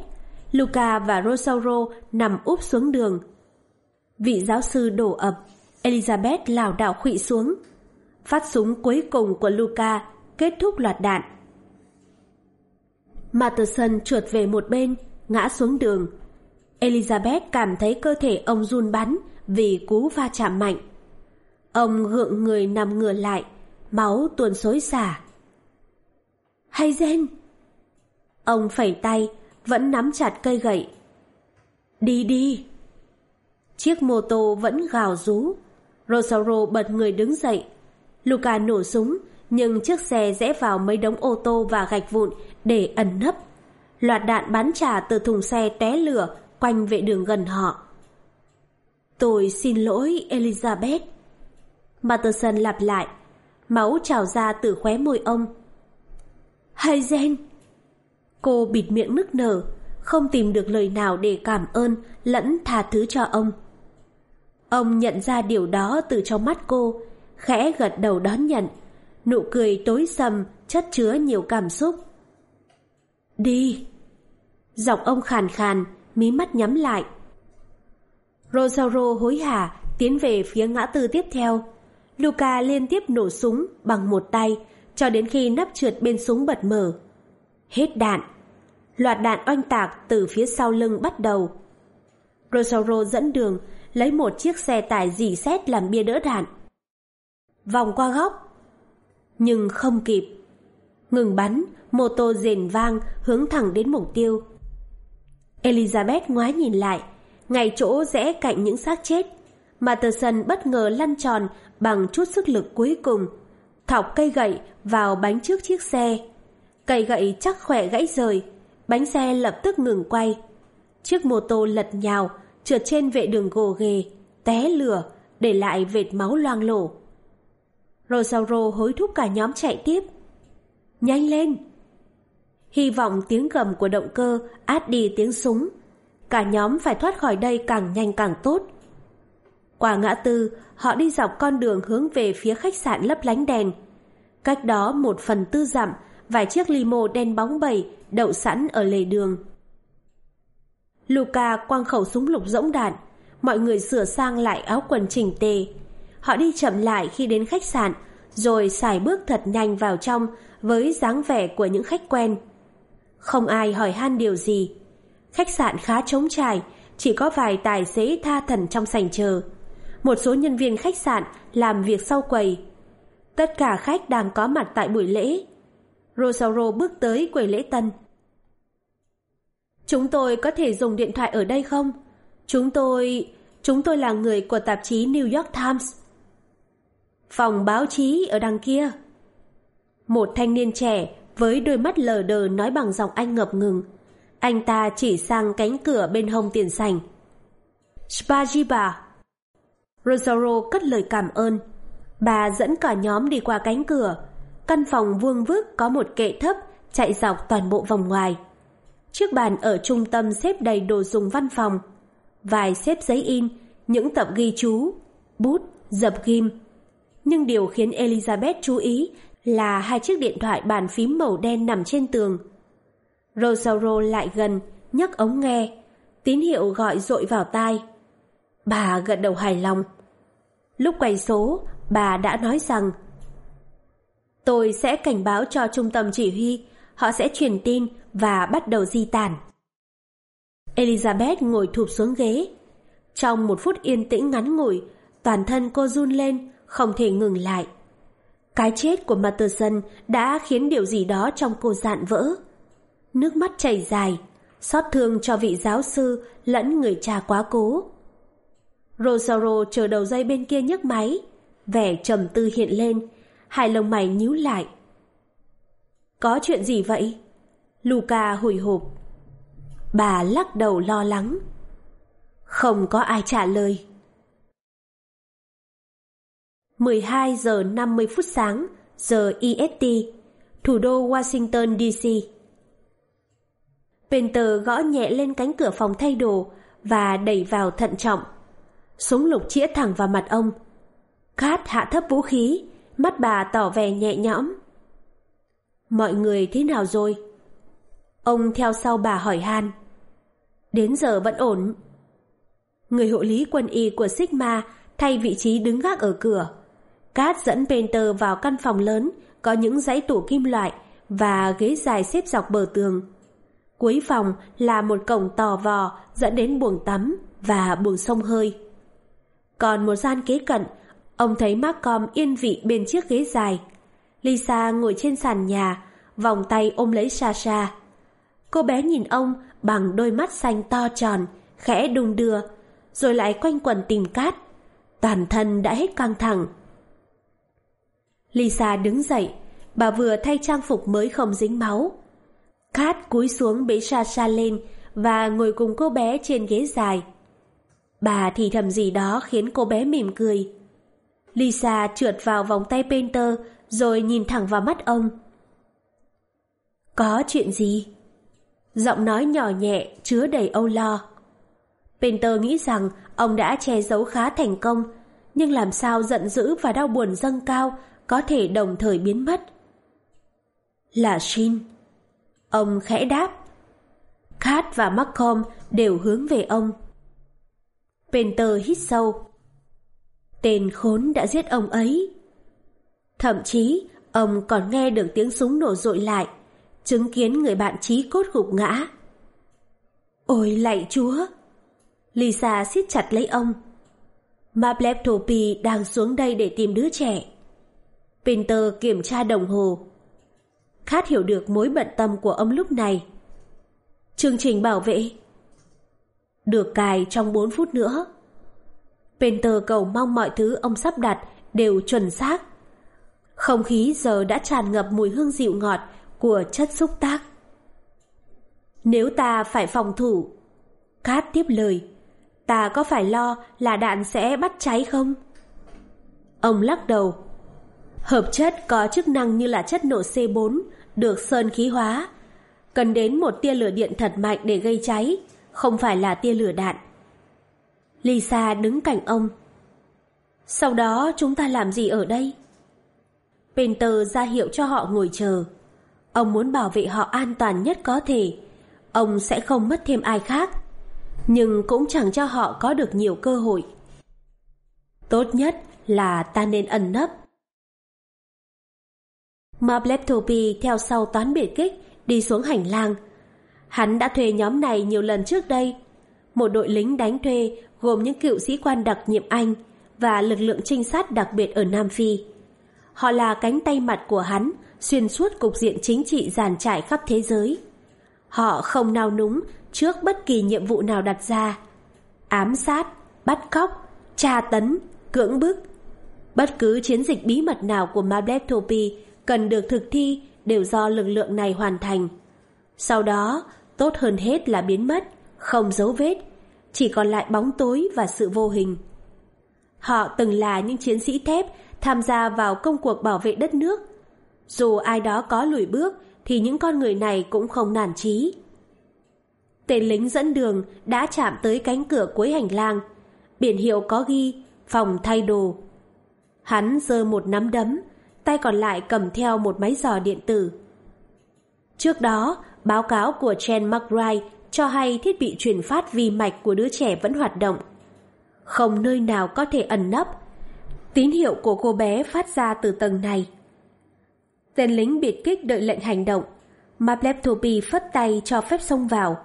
Speaker 1: Luca và Rosauro nằm úp xuống đường. Vị giáo sư đổ ập, Elizabeth lảo đảo khụy xuống. Phát súng cuối cùng của Luca kết thúc loạt đạn. Matterson trượt về một bên, ngã xuống đường. Elizabeth cảm thấy cơ thể ông run bắn vì cú va chạm mạnh. Ông gượng người nằm ngửa lại, máu tuôn xối xả. Hay gen! Ông phẩy tay, vẫn nắm chặt cây gậy. Đi đi! Chiếc mô tô vẫn gào rú. Rosauro bật người đứng dậy. Luca nổ súng, nhưng chiếc xe rẽ vào mấy đống ô tô và gạch vụn để ẩn nấp. Loạt đạn bắn trả từ thùng xe té lửa quanh vệ đường gần họ. Tôi xin lỗi Elizabeth. Matterson lặp lại, máu trào ra từ khóe môi ông. Hay Zen Cô bịt miệng nức nở, không tìm được lời nào để cảm ơn lẫn tha thứ cho ông. Ông nhận ra điều đó từ trong mắt cô, khẽ gật đầu đón nhận. Nụ cười tối sầm, chất chứa nhiều cảm xúc. Đi! Giọng ông khàn khàn, mí mắt nhắm lại. Rosauro hối hả tiến về phía ngã tư tiếp theo. Luca liên tiếp nổ súng bằng một tay cho đến khi nắp trượt bên súng bật mở. Hết đạn. Loạt đạn oanh tạc từ phía sau lưng bắt đầu. Rosauro dẫn đường lấy một chiếc xe tải dì xét làm bia đỡ đạn. Vòng qua góc. Nhưng không kịp. Ngừng bắn, mô tô rền vang hướng thẳng đến mục tiêu. Elizabeth ngoái nhìn lại, ngay chỗ rẽ cạnh những xác chết. Matterson bất ngờ lăn tròn bằng chút sức lực cuối cùng, thọc cây gậy vào bánh trước chiếc xe. Cây gậy chắc khỏe gãy rời, bánh xe lập tức ngừng quay. Chiếc mô tô lật nhào, trượt trên vệ đường gồ ghề, té lửa, để lại vệt máu loang lổ. Rosauro hối thúc cả nhóm chạy tiếp. Nhanh lên! Hy vọng tiếng gầm của động cơ át đi tiếng súng. Cả nhóm phải thoát khỏi đây càng nhanh càng tốt. Qua ngã tư, họ đi dọc con đường hướng về phía khách sạn lấp lánh đèn. Cách đó một phần tư dặm, vài chiếc limo đen bóng bẩy đậu sẵn ở lề đường. Luca quăng khẩu súng lục rỗng đạn, mọi người sửa sang lại áo quần chỉnh tề. Họ đi chậm lại khi đến khách sạn, rồi xài bước thật nhanh vào trong với dáng vẻ của những khách quen. Không ai hỏi han điều gì. Khách sạn khá trống trải, chỉ có vài tài xế tha thần trong sảnh chờ. Một số nhân viên khách sạn làm việc sau quầy. Tất cả khách đang có mặt tại buổi lễ. Rosauro bước tới quầy lễ tân. Chúng tôi có thể dùng điện thoại ở đây không? Chúng tôi... Chúng tôi là người của tạp chí New York Times. Phòng báo chí ở đằng kia. Một thanh niên trẻ với đôi mắt lờ đờ nói bằng giọng Anh ngập ngừng. Anh ta chỉ sang cánh cửa bên hông tiền sảnh. Spajiba. Rosauro cất lời cảm ơn. Bà dẫn cả nhóm đi qua cánh cửa. Căn phòng vuông vức có một kệ thấp chạy dọc toàn bộ vòng ngoài. Chiếc bàn ở trung tâm xếp đầy đồ dùng văn phòng. Vài xếp giấy in, những tập ghi chú, bút, dập ghim. Nhưng điều khiến Elizabeth chú ý là hai chiếc điện thoại bàn phím màu đen nằm trên tường. Rosauro lại gần, nhấc ống nghe, tín hiệu gọi dội vào tai. Bà gật đầu hài lòng. Lúc quay số, bà đã nói rằng Tôi sẽ cảnh báo cho trung tâm chỉ huy, họ sẽ truyền tin và bắt đầu di tản. Elizabeth ngồi thụp xuống ghế. Trong một phút yên tĩnh ngắn ngủi, toàn thân cô run lên, không thể ngừng lại. Cái chết của Matterson đã khiến điều gì đó trong cô dạn vỡ. Nước mắt chảy dài, xót thương cho vị giáo sư lẫn người cha quá cố. Rosario chờ đầu dây bên kia nhấc máy, vẻ trầm tư hiện lên, hai lông mày nhíu lại. Có chuyện gì vậy? Luca hồi hộp. Bà lắc đầu lo lắng. Không có ai trả lời. 12 giờ 50 phút sáng, giờ EST, thủ đô Washington DC. Penter gõ nhẹ lên cánh cửa phòng thay đồ và đẩy vào thận trọng. Súng lục chĩa thẳng vào mặt ông. Cát hạ thấp vũ khí, mắt bà tỏ vẻ nhẹ nhõm. Mọi người thế nào rồi? Ông theo sau bà hỏi han. Đến giờ vẫn ổn. Người hộ lý quân y của Sigma thay vị trí đứng gác ở cửa. Cát dẫn Penter vào căn phòng lớn có những dãy tủ kim loại và ghế dài xếp dọc bờ tường. Cuối phòng là một cổng tò vò dẫn đến buồng tắm và buồng sông hơi. Còn một gian kế cận, ông thấy Malcolm yên vị bên chiếc ghế dài. Lisa ngồi trên sàn nhà, vòng tay ôm lấy Sasha. Cô bé nhìn ông bằng đôi mắt xanh to tròn, khẽ đung đưa, rồi lại quanh quần tìm cát. Toàn thân đã hết căng thẳng. Lisa đứng dậy, bà vừa thay trang phục mới không dính máu. Cát cúi xuống bế Sasha lên và ngồi cùng cô bé trên ghế dài. Bà thì thầm gì đó khiến cô bé mỉm cười. Lisa trượt vào vòng tay Painter rồi nhìn thẳng vào mắt ông. Có chuyện gì? Giọng nói nhỏ nhẹ, chứa đầy âu lo. Peter nghĩ rằng ông đã che giấu khá thành công, nhưng làm sao giận dữ và đau buồn dâng cao có thể đồng thời biến mất. Là Shin. Ông khẽ đáp. Kat và Malcolm đều hướng về ông. Peter hít sâu. Tên khốn đã giết ông ấy. Thậm chí, ông còn nghe được tiếng súng nổ rội lại, chứng kiến người bạn trí cốt gục ngã. Ôi lạy chúa! Lisa siết chặt lấy ông. Mableptopi đang xuống đây để tìm đứa trẻ. Pinter kiểm tra đồng hồ. Khát hiểu được mối bận tâm của ông lúc này. Chương trình bảo vệ được cài trong 4 phút nữa. Penter cầu mong mọi thứ ông sắp đặt đều chuẩn xác. Không khí giờ đã tràn ngập mùi hương dịu ngọt của chất xúc tác. Nếu ta phải phòng thủ, Cát tiếp lời, ta có phải lo là đạn sẽ bắt cháy không? Ông lắc đầu. Hợp chất có chức năng như là chất nổ C4 được sơn khí hóa, cần đến một tia lửa điện thật mạnh để gây cháy, không phải là tia lửa đạn. Lisa đứng cạnh ông. Sau đó chúng ta làm gì ở đây? Painter ra hiệu cho họ ngồi chờ. Ông muốn bảo vệ họ an toàn nhất có thể. Ông sẽ không mất thêm ai khác. Nhưng cũng chẳng cho họ có được nhiều cơ hội. Tốt nhất là ta nên ẩn nấp. Mableptopi theo sau toán biệt kích, đi xuống hành lang. Hắn đã thuê nhóm này nhiều lần trước đây. Một đội lính đánh thuê gồm những cựu sĩ quan đặc nhiệm Anh và lực lượng trinh sát đặc biệt ở Nam Phi. Họ là cánh tay mặt của hắn xuyên suốt cục diện chính trị giàn trải khắp thế giới. Họ không nao núng trước bất kỳ nhiệm vụ nào đặt ra. Ám sát, bắt cóc, tra tấn, cưỡng bức. Bất cứ chiến dịch bí mật nào của Mableptopi cần được thực thi đều do lực lượng này hoàn thành. Sau đó, tốt hơn hết là biến mất, không dấu vết, chỉ còn lại bóng tối và sự vô hình. Họ từng là những chiến sĩ thép tham gia vào công cuộc bảo vệ đất nước. Dù ai đó có lùi bước thì những con người này cũng không nản chí. Tên lính dẫn đường đã chạm tới cánh cửa cuối hành lang. Biển hiệu có ghi phòng thay đồ. Hắn giơ một nắm đấm, tay còn lại cầm theo một máy dò điện tử. Trước đó, báo cáo của Chen McBride cho hay thiết bị truyền phát vi mạch của đứa trẻ vẫn hoạt động. Không nơi nào có thể ẩn nấp. Tín hiệu của cô bé phát ra từ tầng này. Tên lính biệt kích đợi lệnh hành động. Mapleptopi phất tay cho phép xông vào.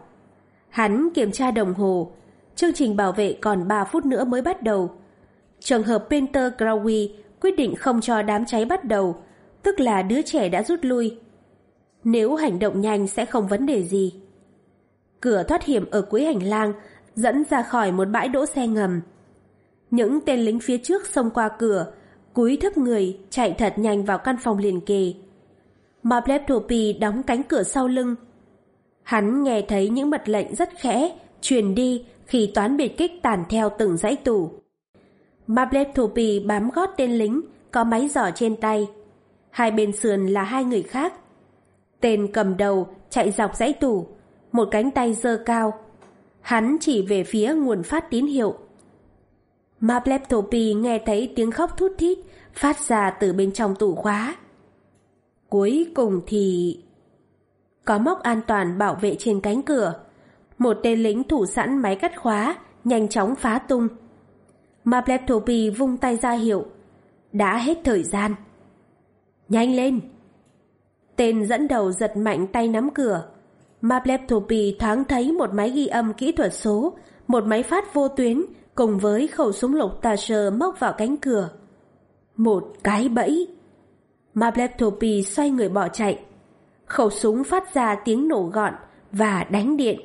Speaker 1: Hắn kiểm tra đồng hồ. Chương trình bảo vệ còn 3 phút nữa mới bắt đầu. Trường hợp Peter Crowley quyết định không cho đám cháy bắt đầu, tức là đứa trẻ đã rút lui. Nếu hành động nhanh sẽ không vấn đề gì. Cửa thoát hiểm ở cuối hành lang dẫn ra khỏi một bãi đỗ xe ngầm. Những tên lính phía trước xông qua cửa, cúi thấp người, chạy thật nhanh vào căn phòng liền kề. Mapleptopi đóng cánh cửa sau lưng. Hắn nghe thấy những mật lệnh rất khẽ, truyền đi khi toán biệt kích tàn theo từng dãy tủ. Mapleptopi bám gót tên lính, có máy giỏ trên tay. Hai bên sườn là hai người khác. Tên cầm đầu chạy dọc dãy tủ, một cánh tay giơ cao. Hắn chỉ về phía nguồn phát tín hiệu. Mapleptopi nghe thấy tiếng khóc thút thít phát ra từ bên trong tủ khóa. Cuối cùng thì... Có móc an toàn bảo vệ trên cánh cửa. Một tên lính thủ sẵn máy cắt khóa, nhanh chóng phá tung. Mapleptopi vung tay ra hiệu. Đã hết thời gian. Nhanh lên! Tên dẫn đầu giật mạnh tay nắm cửa. Mapleptopi thoáng thấy một máy ghi âm kỹ thuật số, một máy phát vô tuyến cùng với khẩu súng lục Tasher móc vào cánh cửa. Một cái bẫy. Mapleptopi xoay người bỏ chạy. Khẩu súng phát ra tiếng nổ gọn và đánh điện.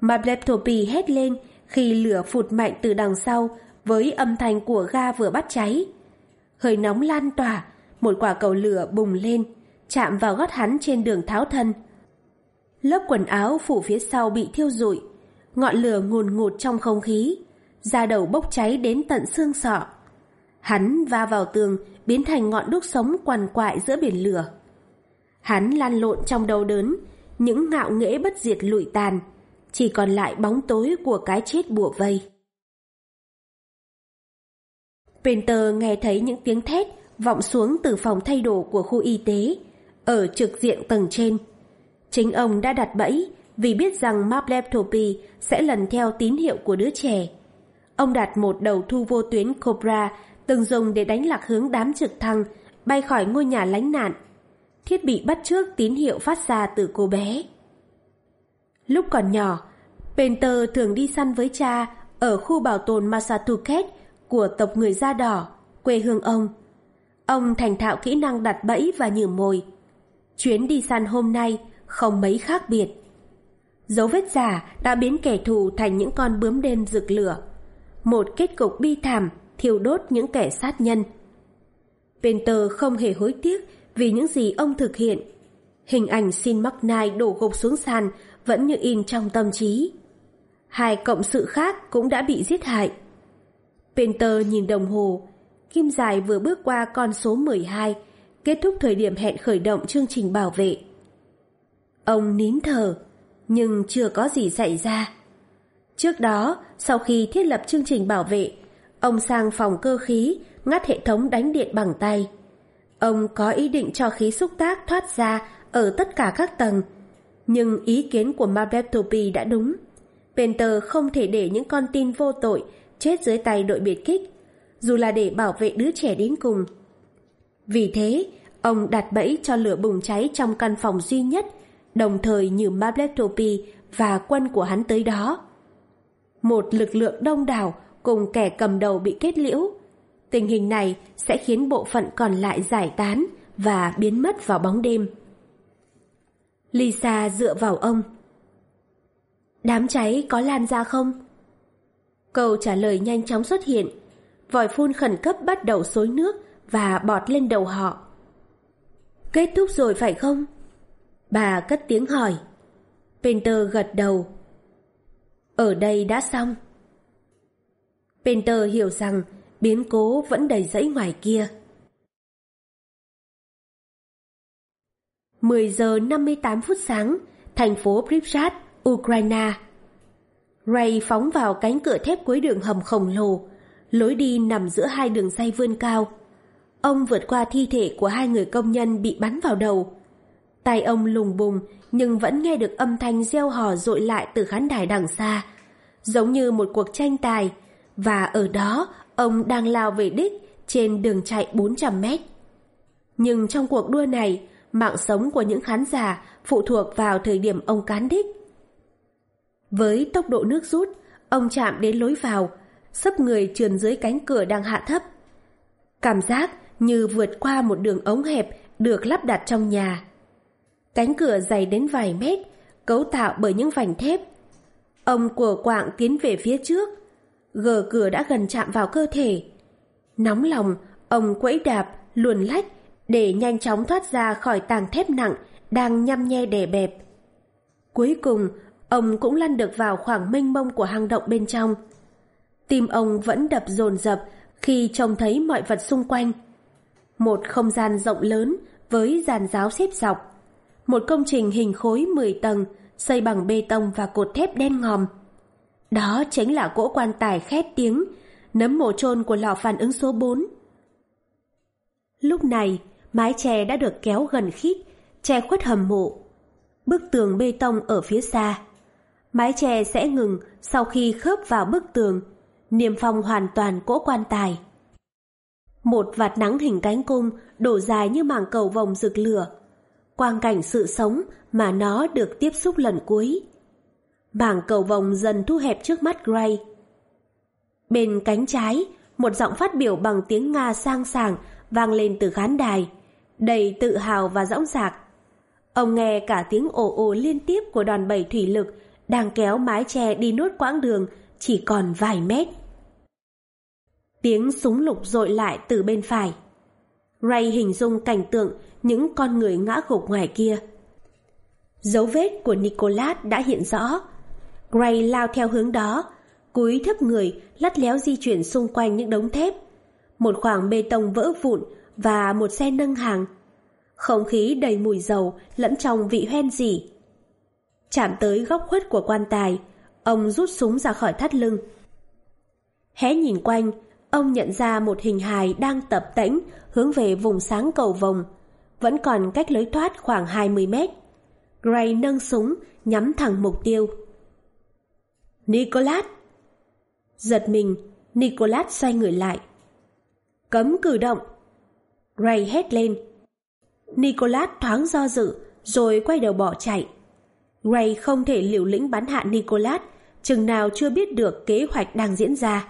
Speaker 1: Mapleptopi hét lên khi lửa phụt mạnh từ đằng sau với âm thanh của ga vừa bắt cháy. Hơi nóng lan tỏa, một quả cầu lửa bùng lên, chạm vào gót hắn trên đường tháo thân. Lớp quần áo phủ phía sau bị thiêu rụi, ngọn lửa ngùn ngụt trong không khí, da đầu bốc cháy đến tận xương sọ. Hắn va vào tường, biến thành ngọn đuốc sống quằn quại giữa biển lửa. Hắn lan lộn trong đầu đớn, những ngạo nghễ bất diệt lụi tàn, chỉ còn lại bóng tối của cái chết bùa vây. Penter nghe thấy những tiếng thét vọng xuống từ phòng thay đồ của khu y tế, ở trực diện tầng trên. Chính ông đã đặt bẫy vì biết rằng Mapleptopy sẽ lần theo tín hiệu của đứa trẻ. Ông đặt một đầu thu vô tuyến Cobra từng dùng để đánh lạc hướng đám trực thăng bay khỏi ngôi nhà lánh nạn. Thiết bị bắt trước tín hiệu phát ra từ cô bé. Lúc còn nhỏ, Penter thường đi săn với cha ở khu bảo tồn Massachusetts của tộc người da đỏ, quê hương ông. Ông thành thạo kỹ năng đặt bẫy và nhử mồi. Chuyến đi săn hôm nay không mấy khác biệt. Dấu vết giả đã biến kẻ thù thành những con bướm đêm rực lửa. Một kết cục bi thảm thiêu đốt những kẻ sát nhân. Penter không hề hối tiếc vì những gì ông thực hiện. Hình ảnh xin McKnight đổ gục xuống sàn vẫn như in trong tâm trí. Hai cộng sự khác cũng đã bị giết hại. Penter nhìn đồng hồ, kim dài vừa bước qua con số 12, kết thúc thời điểm hẹn khởi động chương trình bảo vệ. Ông nín thở, nhưng chưa có gì xảy ra. Trước đó, sau khi thiết lập chương trình bảo vệ, ông sang phòng cơ khí, ngắt hệ thống đánh điện bằng tay. Ông có ý định cho khí xúc tác thoát ra ở tất cả các tầng, nhưng ý kiến của Mabetopi đã đúng. Penter không thể để những con tin vô tội chết dưới tay đội biệt kích, dù là để bảo vệ đứa trẻ đến cùng. Vì thế, ông đặt bẫy cho lửa bùng cháy trong căn phòng duy nhất, đồng thời như Mablettopi và quân của hắn tới đó. Một lực lượng đông đảo cùng kẻ cầm đầu bị kết liễu. Tình hình này sẽ khiến bộ phận còn lại giải tán và biến mất vào bóng đêm. Lisa dựa vào ông. Đám cháy có lan ra không? Câu trả lời nhanh chóng xuất hiện. Vòi phun khẩn cấp bắt đầu xối nước và bọt lên đầu họ. Kết thúc rồi phải không? Bà cất tiếng hỏi. Penter gật đầu. Ở đây đã xong. Penter hiểu rằng biến cố vẫn đầy rẫy ngoài kia. 10 giờ 58 phút sáng, thành phố Pripyat, Ukraine. Ray phóng vào cánh cửa thép cuối đường hầm khổng lồ, lối đi nằm giữa hai đường dây vươn cao. Ông vượt qua thi thể của hai người công nhân bị bắn vào đầu tay ông lùng bùng nhưng vẫn nghe được âm thanh reo hò dội lại từ khán đài đằng xa, giống như một cuộc tranh tài, và ở đó ông đang lao về đích trên đường chạy 400 mét. Nhưng trong cuộc đua này, mạng sống của những khán giả phụ thuộc vào thời điểm ông cán đích. Với tốc độ nước rút, ông chạm đến lối vào, sấp người trườn dưới cánh cửa đang hạ thấp. Cảm giác như vượt qua một đường ống hẹp được lắp đặt trong nhà. Cánh cửa dày đến vài mét, cấu tạo bởi những vành thép. Ông của quạng tiến về phía trước, gờ cửa đã gần chạm vào cơ thể. Nóng lòng, ông quẫy đạp, luồn lách để nhanh chóng thoát ra khỏi tàng thép nặng đang nhăm nhe đè bẹp. Cuối cùng, ông cũng lăn được vào khoảng mênh mông của hang động bên trong. Tim ông vẫn đập dồn dập khi trông thấy mọi vật xung quanh. Một không gian rộng lớn với giàn giáo xếp dọc. Một công trình hình khối 10 tầng xây bằng bê tông và cột thép đen ngòm. Đó chính là cỗ quan tài khét tiếng, nấm mồ trôn của lò phản ứng số 4. Lúc này, mái che đã được kéo gần khít, che khuất hầm mộ. Bức tường bê tông ở phía xa. Mái che sẽ ngừng sau khi khớp vào bức tường, niềm phong hoàn toàn cỗ quan tài. Một vạt nắng hình cánh cung đổ dài như mảng cầu vòng rực lửa. Quang cảnh sự sống mà nó được tiếp xúc lần cuối. Bảng cầu vòng dần thu hẹp trước mắt Gray. Bên cánh trái, một giọng phát biểu bằng tiếng Nga sang sảng vang lên từ khán đài, đầy tự hào và dõng dạc. Ông nghe cả tiếng ồ ồ liên tiếp của đoàn bảy thủy lực đang kéo mái che đi nốt quãng đường chỉ còn vài mét. Tiếng súng lục dội lại từ bên phải. Ray hình dung cảnh tượng những con người ngã gục ngoài kia. Dấu vết của nicolas đã hiện rõ. Gray lao theo hướng đó, cúi thấp người lắt léo di chuyển xung quanh những đống thép. Một khoảng bê tông vỡ vụn và một xe nâng hàng. Không khí đầy mùi dầu lẫn trong vị hoen dỉ. chạm tới góc khuất của quan tài, ông rút súng ra khỏi thắt lưng. Hé nhìn quanh, ông nhận ra một hình hài đang tập tễnh hướng về vùng sáng cầu vồng, vẫn còn cách lối thoát khoảng 20 mét. Gray nâng súng, nhắm thẳng mục tiêu. Nicolas Giật mình, Nicolas xoay người lại. Cấm cử động! Gray hét lên. Nicolas thoáng do dự, rồi quay đầu bỏ chạy. Gray không thể liều lĩnh bắn hạ Nicolas, chừng nào chưa biết được kế hoạch đang diễn ra.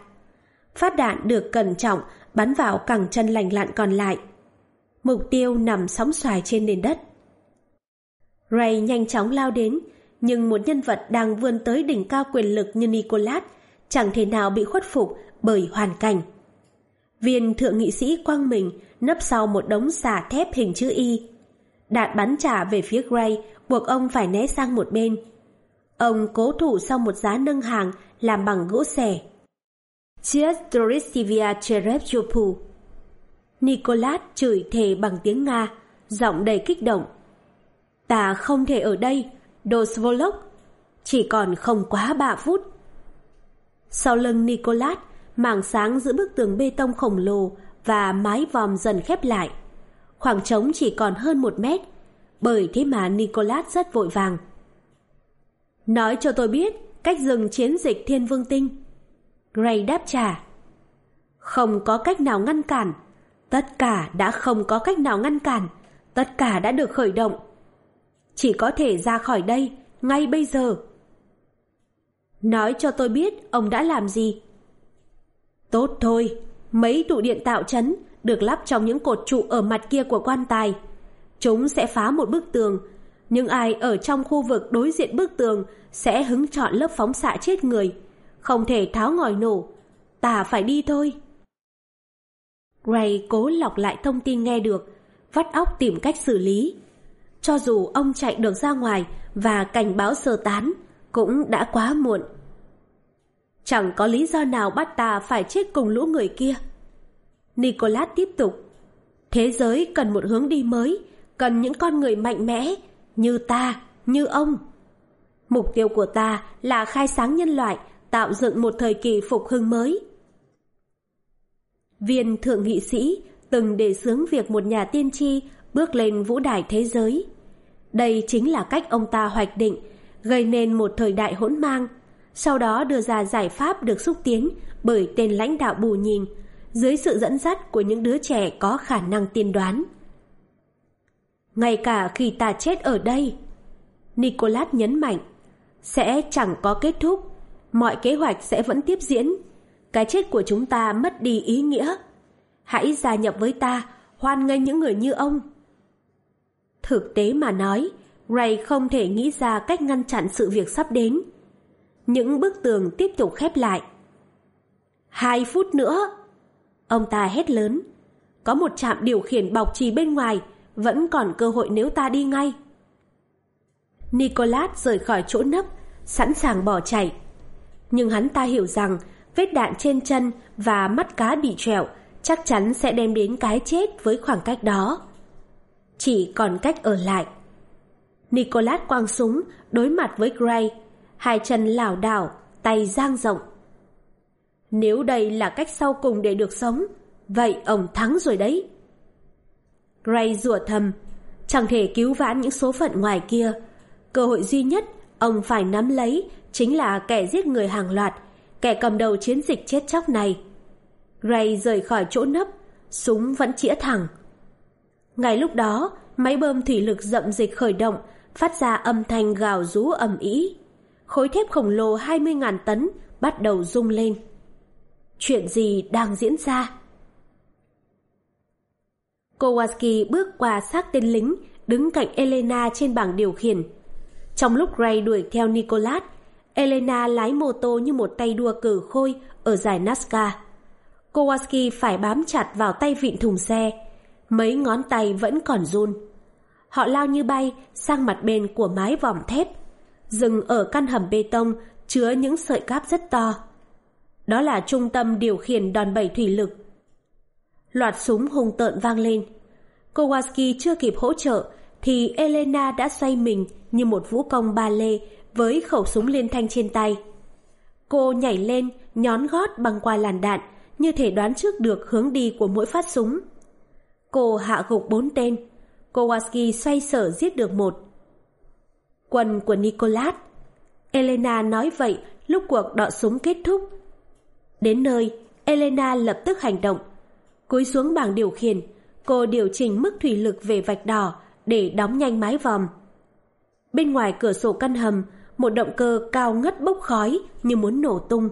Speaker 1: Phát đạn được cẩn trọng bắn vào cẳng chân lành lặn còn lại. Mục tiêu nằm sóng xoài trên nền đất. Ray nhanh chóng lao đến, nhưng một nhân vật đang vươn tới đỉnh cao quyền lực như Nicolas chẳng thể nào bị khuất phục bởi hoàn cảnh. Viên thượng nghị sĩ quăng mình nấp sau một đống xà thép hình chữ Y. Đạn bắn trả về phía Gray buộc ông phải né sang một bên. Ông cố thủ sau một giá nâng hàng làm bằng gỗ xẻ. Doris Dorisivia Cherevchopu Nicolas chửi thề bằng tiếng Nga, giọng đầy kích động. Ta không thể ở đây, Dosvolok. Chỉ còn không quá ba phút. Sau lưng Nicolas, mảng sáng giữa bức tường bê tông khổng lồ và mái vòm dần khép lại. Khoảng trống chỉ còn hơn một mét, bởi thế mà Nicolas rất vội vàng. Nói cho tôi biết cách dừng chiến dịch Thiên Vương Tinh. Gray đáp trả. Không có cách nào ngăn cản. Tất cả đã không có cách nào ngăn cản. Tất cả đã được khởi động. Chỉ có thể ra khỏi đây, ngay bây giờ. Nói cho tôi biết ông đã làm gì. Tốt thôi, mấy tụ điện tạo chấn được lắp trong những cột trụ ở mặt kia của quan tài. Chúng sẽ phá một bức tường, nhưng ai ở trong khu vực đối diện bức tường sẽ hứng chọn lớp phóng xạ chết người. Không thể tháo ngòi nổ, ta phải đi thôi. Gray cố lọc lại thông tin nghe được, vắt óc tìm cách xử lý. Cho dù ông chạy được ra ngoài và cảnh báo sơ tán, cũng đã quá muộn. Chẳng có lý do nào bắt ta phải chết cùng lũ người kia. Nicholas tiếp tục. Thế giới cần một hướng đi mới, cần những con người mạnh mẽ, như ta, như ông. Mục tiêu của ta là khai sáng nhân loại, tạo dựng một thời kỳ phục hưng mới. Viên thượng nghị sĩ từng đề xướng việc một nhà tiên tri bước lên vũ đài thế giới. Đây chính là cách ông ta hoạch định, gây nên một thời đại hỗn mang, sau đó đưa ra giải pháp được xúc tiến bởi tên lãnh đạo bù nhìn, dưới sự dẫn dắt của những đứa trẻ có khả năng tiên đoán. Ngay cả khi ta chết ở đây, Nicolas nhấn mạnh, sẽ chẳng có kết thúc, mọi kế hoạch sẽ vẫn tiếp diễn. Cái chết của chúng ta mất đi ý nghĩa. Hãy gia nhập với ta, hoan nghênh những người như ông. Thực tế mà nói, Ray không thể nghĩ ra cách ngăn chặn sự việc sắp đến. Những bức tường tiếp tục khép lại. Hai phút nữa. Ông ta hét lớn. Có một trạm điều khiển bọc trì bên ngoài, vẫn còn cơ hội nếu ta đi ngay. nicolas rời khỏi chỗ nấp, sẵn sàng bỏ chạy. Nhưng hắn ta hiểu rằng vết đạn trên chân và mắt cá bị trẹo chắc chắn sẽ đem đến cái chết với khoảng cách đó. Chỉ còn cách ở lại. nicolas quang súng đối mặt với Gray, hai chân lảo đảo, tay giang rộng. Nếu đây là cách sau cùng để được sống, vậy ông thắng rồi đấy. Gray rủa thầm, chẳng thể cứu vãn những số phận ngoài kia. Cơ hội duy nhất ông phải nắm lấy chính là kẻ giết người hàng loạt, kẻ cầm đầu chiến dịch chết chóc này. Gray rời khỏi chỗ nấp, súng vẫn chĩa thẳng. Ngay lúc đó, máy bơm thủy lực dậm dịch khởi động, phát ra âm thanh gào rú ầm ĩ. Khối thép khổng lồ 20.000 tấn bắt đầu rung lên. Chuyện gì đang diễn ra? Kowalski bước qua xác tên lính, đứng cạnh Elena trên bảng điều khiển. Trong lúc Ray đuổi theo Nicolas, Elena lái mô tô như một tay đua cử khôi ở giải NASCAR. Kowalski phải bám chặt vào tay vịn thùng xe, mấy ngón tay vẫn còn run. Họ lao như bay sang mặt bên của mái vòm thép, dừng ở căn hầm bê tông chứa những sợi cáp rất to. Đó là trung tâm điều khiển đòn bẩy thủy lực. Loạt súng hùng tợn vang lên. Kowalski chưa kịp hỗ trợ thì Elena đã xoay mình như một vũ công ba lê với khẩu súng liên thanh trên tay. Cô nhảy lên, nhón gót băng qua làn đạn, như thể đoán trước được hướng đi của mỗi phát súng. Cô hạ gục bốn tên. Kowalski xoay sở giết được một. Quân của Nicolas. Elena nói vậy lúc cuộc đọ súng kết thúc. Đến nơi, Elena lập tức hành động. Cúi xuống bảng điều khiển, cô điều chỉnh mức thủy lực về vạch đỏ để đóng nhanh mái vòm. Bên ngoài cửa sổ căn hầm, một động cơ cao ngất bốc khói như muốn nổ tung.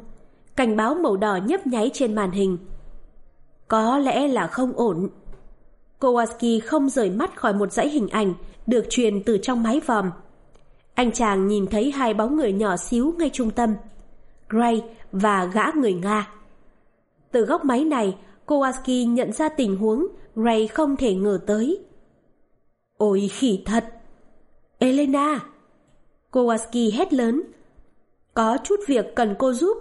Speaker 1: Cảnh báo màu đỏ nhấp nháy trên màn hình. Có lẽ là không ổn. Kowalski không rời mắt khỏi một dãy hình ảnh được truyền từ trong máy vòm. Anh chàng nhìn thấy hai bóng người nhỏ xíu ngay trung tâm. Gray và gã người Nga. Từ góc máy này, Kowalski nhận ra tình huống Gray không thể ngờ tới. Ôi khỉ thật! Elena! Kowalski hét lớn. Có chút việc cần cô giúp.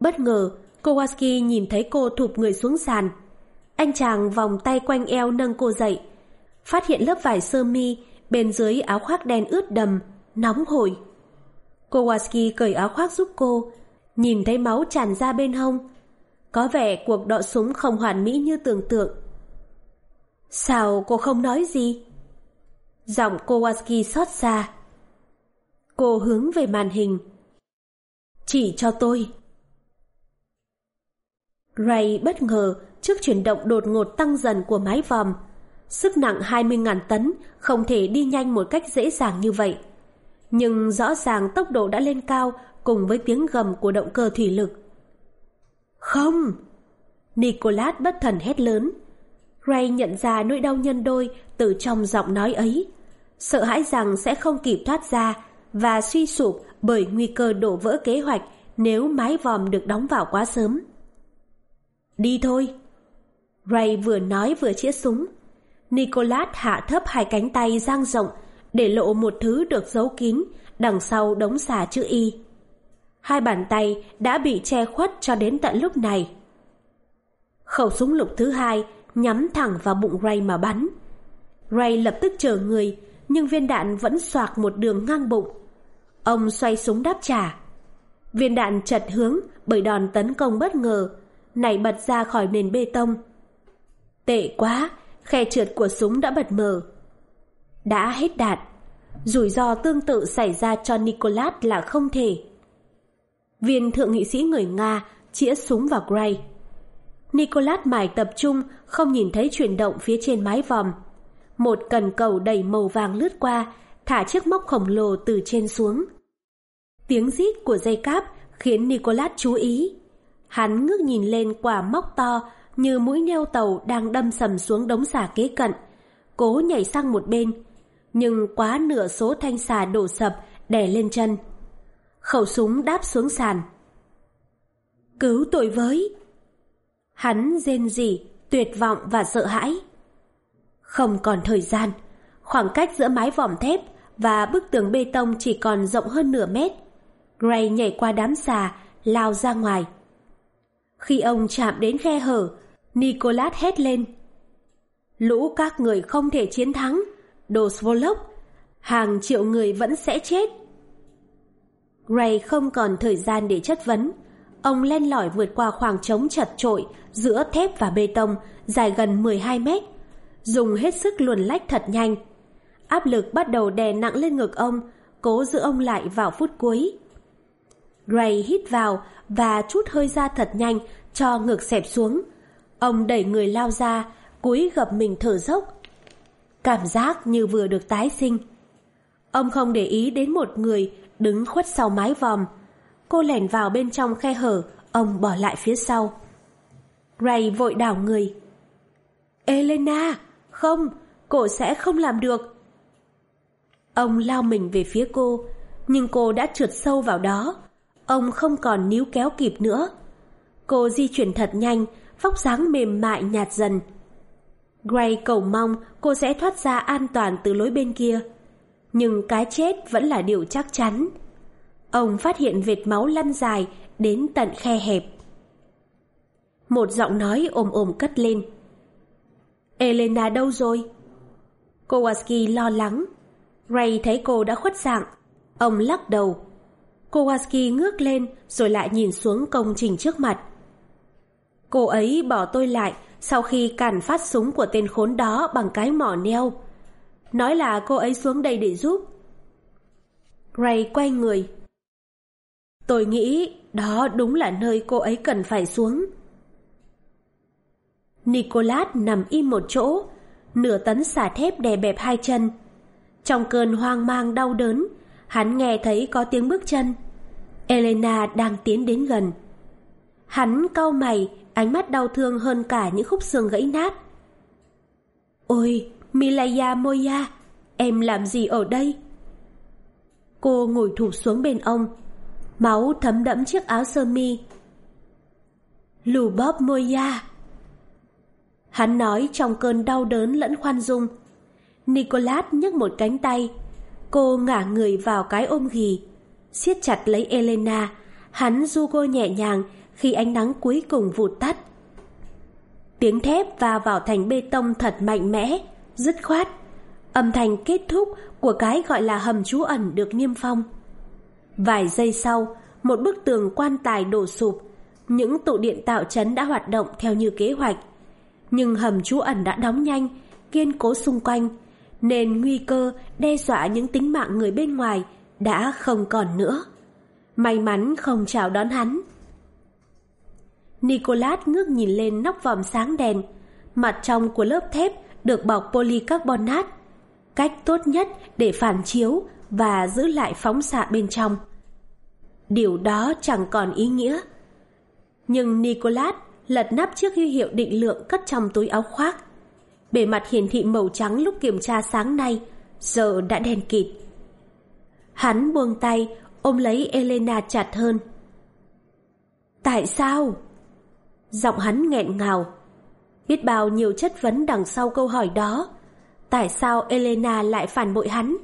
Speaker 1: Bất ngờ, Kowalski nhìn thấy cô thụp người xuống sàn. Anh chàng vòng tay quanh eo nâng cô dậy. Phát hiện lớp vải sơ mi bên dưới áo khoác đen ướt đầm, nóng hổi. Kowalski cởi áo khoác giúp cô, nhìn thấy máu tràn ra bên hông. Có vẻ cuộc đọ súng không hoàn mỹ như tưởng tượng. Sao cô không nói gì? Giọng Kowalski xót xa. Cô hướng về màn hình. Chỉ cho tôi. Ray bất ngờ trước chuyển động đột ngột tăng dần của mái vòm. Sức nặng 20.000 tấn, không thể đi nhanh một cách dễ dàng như vậy. Nhưng rõ ràng tốc độ đã lên cao cùng với tiếng gầm của động cơ thủy lực. Không! nicolas bất thần hét lớn. Ray nhận ra nỗi đau nhân đôi từ trong giọng nói ấy. Sợ hãi rằng sẽ không kịp thoát ra và suy sụp bởi nguy cơ đổ vỡ kế hoạch nếu mái vòm được đóng vào quá sớm. Đi thôi! Ray vừa nói vừa chĩa súng. Nicholas hạ thấp hai cánh tay dang rộng để lộ một thứ được giấu kín đằng sau đống xà chữ Y. Hai bàn tay đã bị che khuất cho đến tận lúc này. Khẩu súng lục thứ hai nhắm thẳng vào bụng Ray mà bắn. Ray lập tức chờ người, nhưng viên đạn vẫn xoạc một đường ngang bụng. Ông xoay súng đáp trả. Viên đạn chật hướng bởi đòn tấn công bất ngờ, nảy bật ra khỏi nền bê tông. Tệ quá, khe trượt của súng đã bật mở. Đã hết đạn, rủi ro tương tự xảy ra cho Nicolas là không thể. Viên thượng nghị sĩ người Nga chĩa súng vào Gray. Nicolas mải tập trung không nhìn thấy chuyển động phía trên mái vòm. Một cần cầu đầy màu vàng lướt qua, thả chiếc móc khổng lồ từ trên xuống. Tiếng rít của dây cáp khiến Nicolas chú ý. Hắn ngước nhìn lên quả móc to như mũi neo tàu đang đâm sầm xuống đống xà kế cận, cố nhảy sang một bên, nhưng quá nửa số thanh xà đổ sập đè lên chân. Khẩu súng đáp xuống sàn. Cứu tôi với! Hắn rên rỉ, tuyệt vọng và sợ hãi. Không còn thời gian, khoảng cách giữa mái vòm thép và bức tường bê tông chỉ còn rộng hơn nửa mét. Gray nhảy qua đám xà, lao ra ngoài. Khi ông chạm đến khe hở, Nicholas hét lên. Lũ các người không thể chiến thắng, đồ Svolok, hàng triệu người vẫn sẽ chết. Gray không còn thời gian để chất vấn. Ông len lỏi vượt qua khoảng trống chật trội giữa thép và bê tông dài gần 12 mét, dùng hết sức luồn lách thật nhanh. Áp lực bắt đầu đè nặng lên ngực ông, cố giữ ông lại vào phút cuối. Gray hít vào và chút hơi ra thật nhanh cho ngực xẹp xuống. Ông đẩy người lao ra, cúi gập mình thở dốc. Cảm giác như vừa được tái sinh. Ông không để ý đến một người đứng khuất sau mái vòm. Cô lẻn vào bên trong khe hở, ông bỏ lại phía sau. Ray vội đảo người. Elena, không, cô sẽ không làm được. Ông lao mình về phía cô, nhưng cô đã trượt sâu vào đó. Ông không còn níu kéo kịp nữa. Cô di chuyển thật nhanh, vóc dáng mềm mại nhạt dần. Gray cầu mong cô sẽ thoát ra an toàn từ lối bên kia. Nhưng cái chết vẫn là điều chắc chắn. Ông phát hiện vệt máu lăn dài đến tận khe hẹp. Một giọng nói ồm ồm cất lên. Elena đâu rồi? Kowalski lo lắng. Ray thấy cô đã khuất dạng. Ông lắc đầu. Kowalski ngước lên rồi lại nhìn xuống công trình trước mặt. Cô ấy bỏ tôi lại sau khi cản phát súng của tên khốn đó bằng cái mỏ neo. Nói là cô ấy xuống đây để giúp. Ray quay người. Tôi nghĩ đó đúng là nơi cô ấy cần phải xuống. Nicolas nằm im một chỗ, nửa tấn xà thép đè bẹp hai chân. Trong cơn hoang mang đau đớn, hắn nghe thấy có tiếng bước chân. Elena đang tiến đến gần. Hắn cau mày, ánh mắt đau thương hơn cả những khúc xương gãy nát. Ôi, Milaya Moya, em làm gì ở đây? Cô ngồi thụp xuống bên ông, máu thấm đẫm chiếc áo sơ mi. Lù bóp Moya. Hắn nói trong cơn đau đớn lẫn khoan dung. Nicolas nhấc một cánh tay. Cô ngả người vào cái ôm ghì. siết chặt lấy Elena. Hắn du cô nhẹ nhàng khi ánh nắng cuối cùng vụt tắt. Tiếng thép va vào thành bê tông thật mạnh mẽ, dứt khoát. Âm thanh kết thúc của cái gọi là hầm trú ẩn được niêm phong. Vài giây sau, một bức tường quan tài đổ sụp. Những tụ điện tạo chấn đã hoạt động theo như kế hoạch nhưng hầm trú ẩn đã đóng nhanh, kiên cố xung quanh, nên nguy cơ đe dọa những tính mạng người bên ngoài đã không còn nữa. May mắn không chào đón hắn. Nicolas ngước nhìn lên nóc vòm sáng đèn, mặt trong của lớp thép được bọc polycarbonate, cách tốt nhất để phản chiếu và giữ lại phóng xạ bên trong. Điều đó chẳng còn ý nghĩa. Nhưng Nicolas lật nắp chiếc huy hiệu định lượng cất trong túi áo khoác. Bề mặt hiển thị màu trắng lúc kiểm tra sáng nay, giờ đã đen kịt. Hắn buông tay, ôm lấy Elena chặt hơn. Tại sao? Giọng hắn nghẹn ngào. Biết bao nhiêu chất vấn đằng sau câu hỏi đó. Tại sao Elena lại phản bội hắn?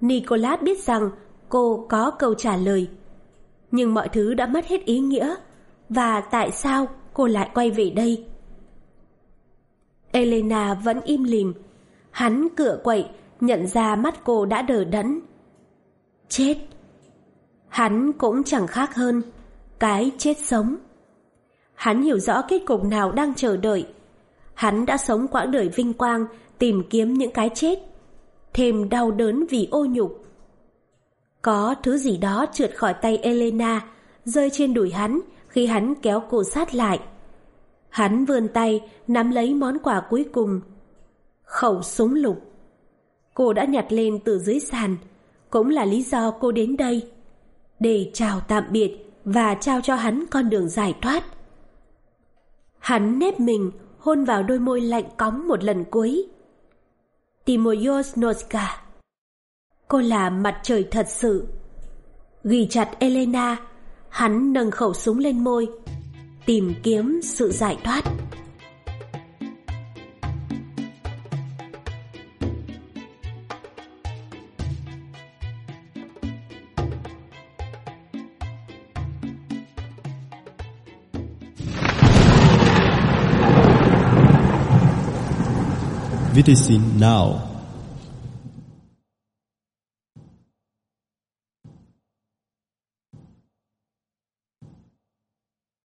Speaker 1: Nicolas biết rằng cô có câu trả lời. Nhưng mọi thứ đã mất hết ý nghĩa. Và tại sao cô lại quay về đây. Elena vẫn im lìm. Hắn cựa quậy, nhận ra mắt cô đã đờ đẫn. Chết. Hắn cũng chẳng khác hơn. Cái chết sống. Hắn hiểu rõ kết cục nào đang chờ đợi. Hắn đã sống quãng đời vinh quang tìm kiếm những cái chết. Thêm đau đớn vì ô nhục. Có thứ gì đó trượt khỏi tay Elena, rơi trên đùi hắn, khi hắn kéo cô sát lại. Hắn vươn tay nắm lấy món quà cuối cùng. Khẩu súng lục. Cô đã nhặt lên từ dưới sàn, cũng là lý do cô đến đây. Để chào tạm biệt và trao cho hắn con đường giải thoát. Hắn nếp mình hôn vào đôi môi lạnh cóng một lần cuối. Timoyosnoska. Cô là mặt trời thật sự. Ghi chặt Elena Hắn nâng khẩu súng lên môi Tìm kiếm sự giải thoát.
Speaker 2: VTC Now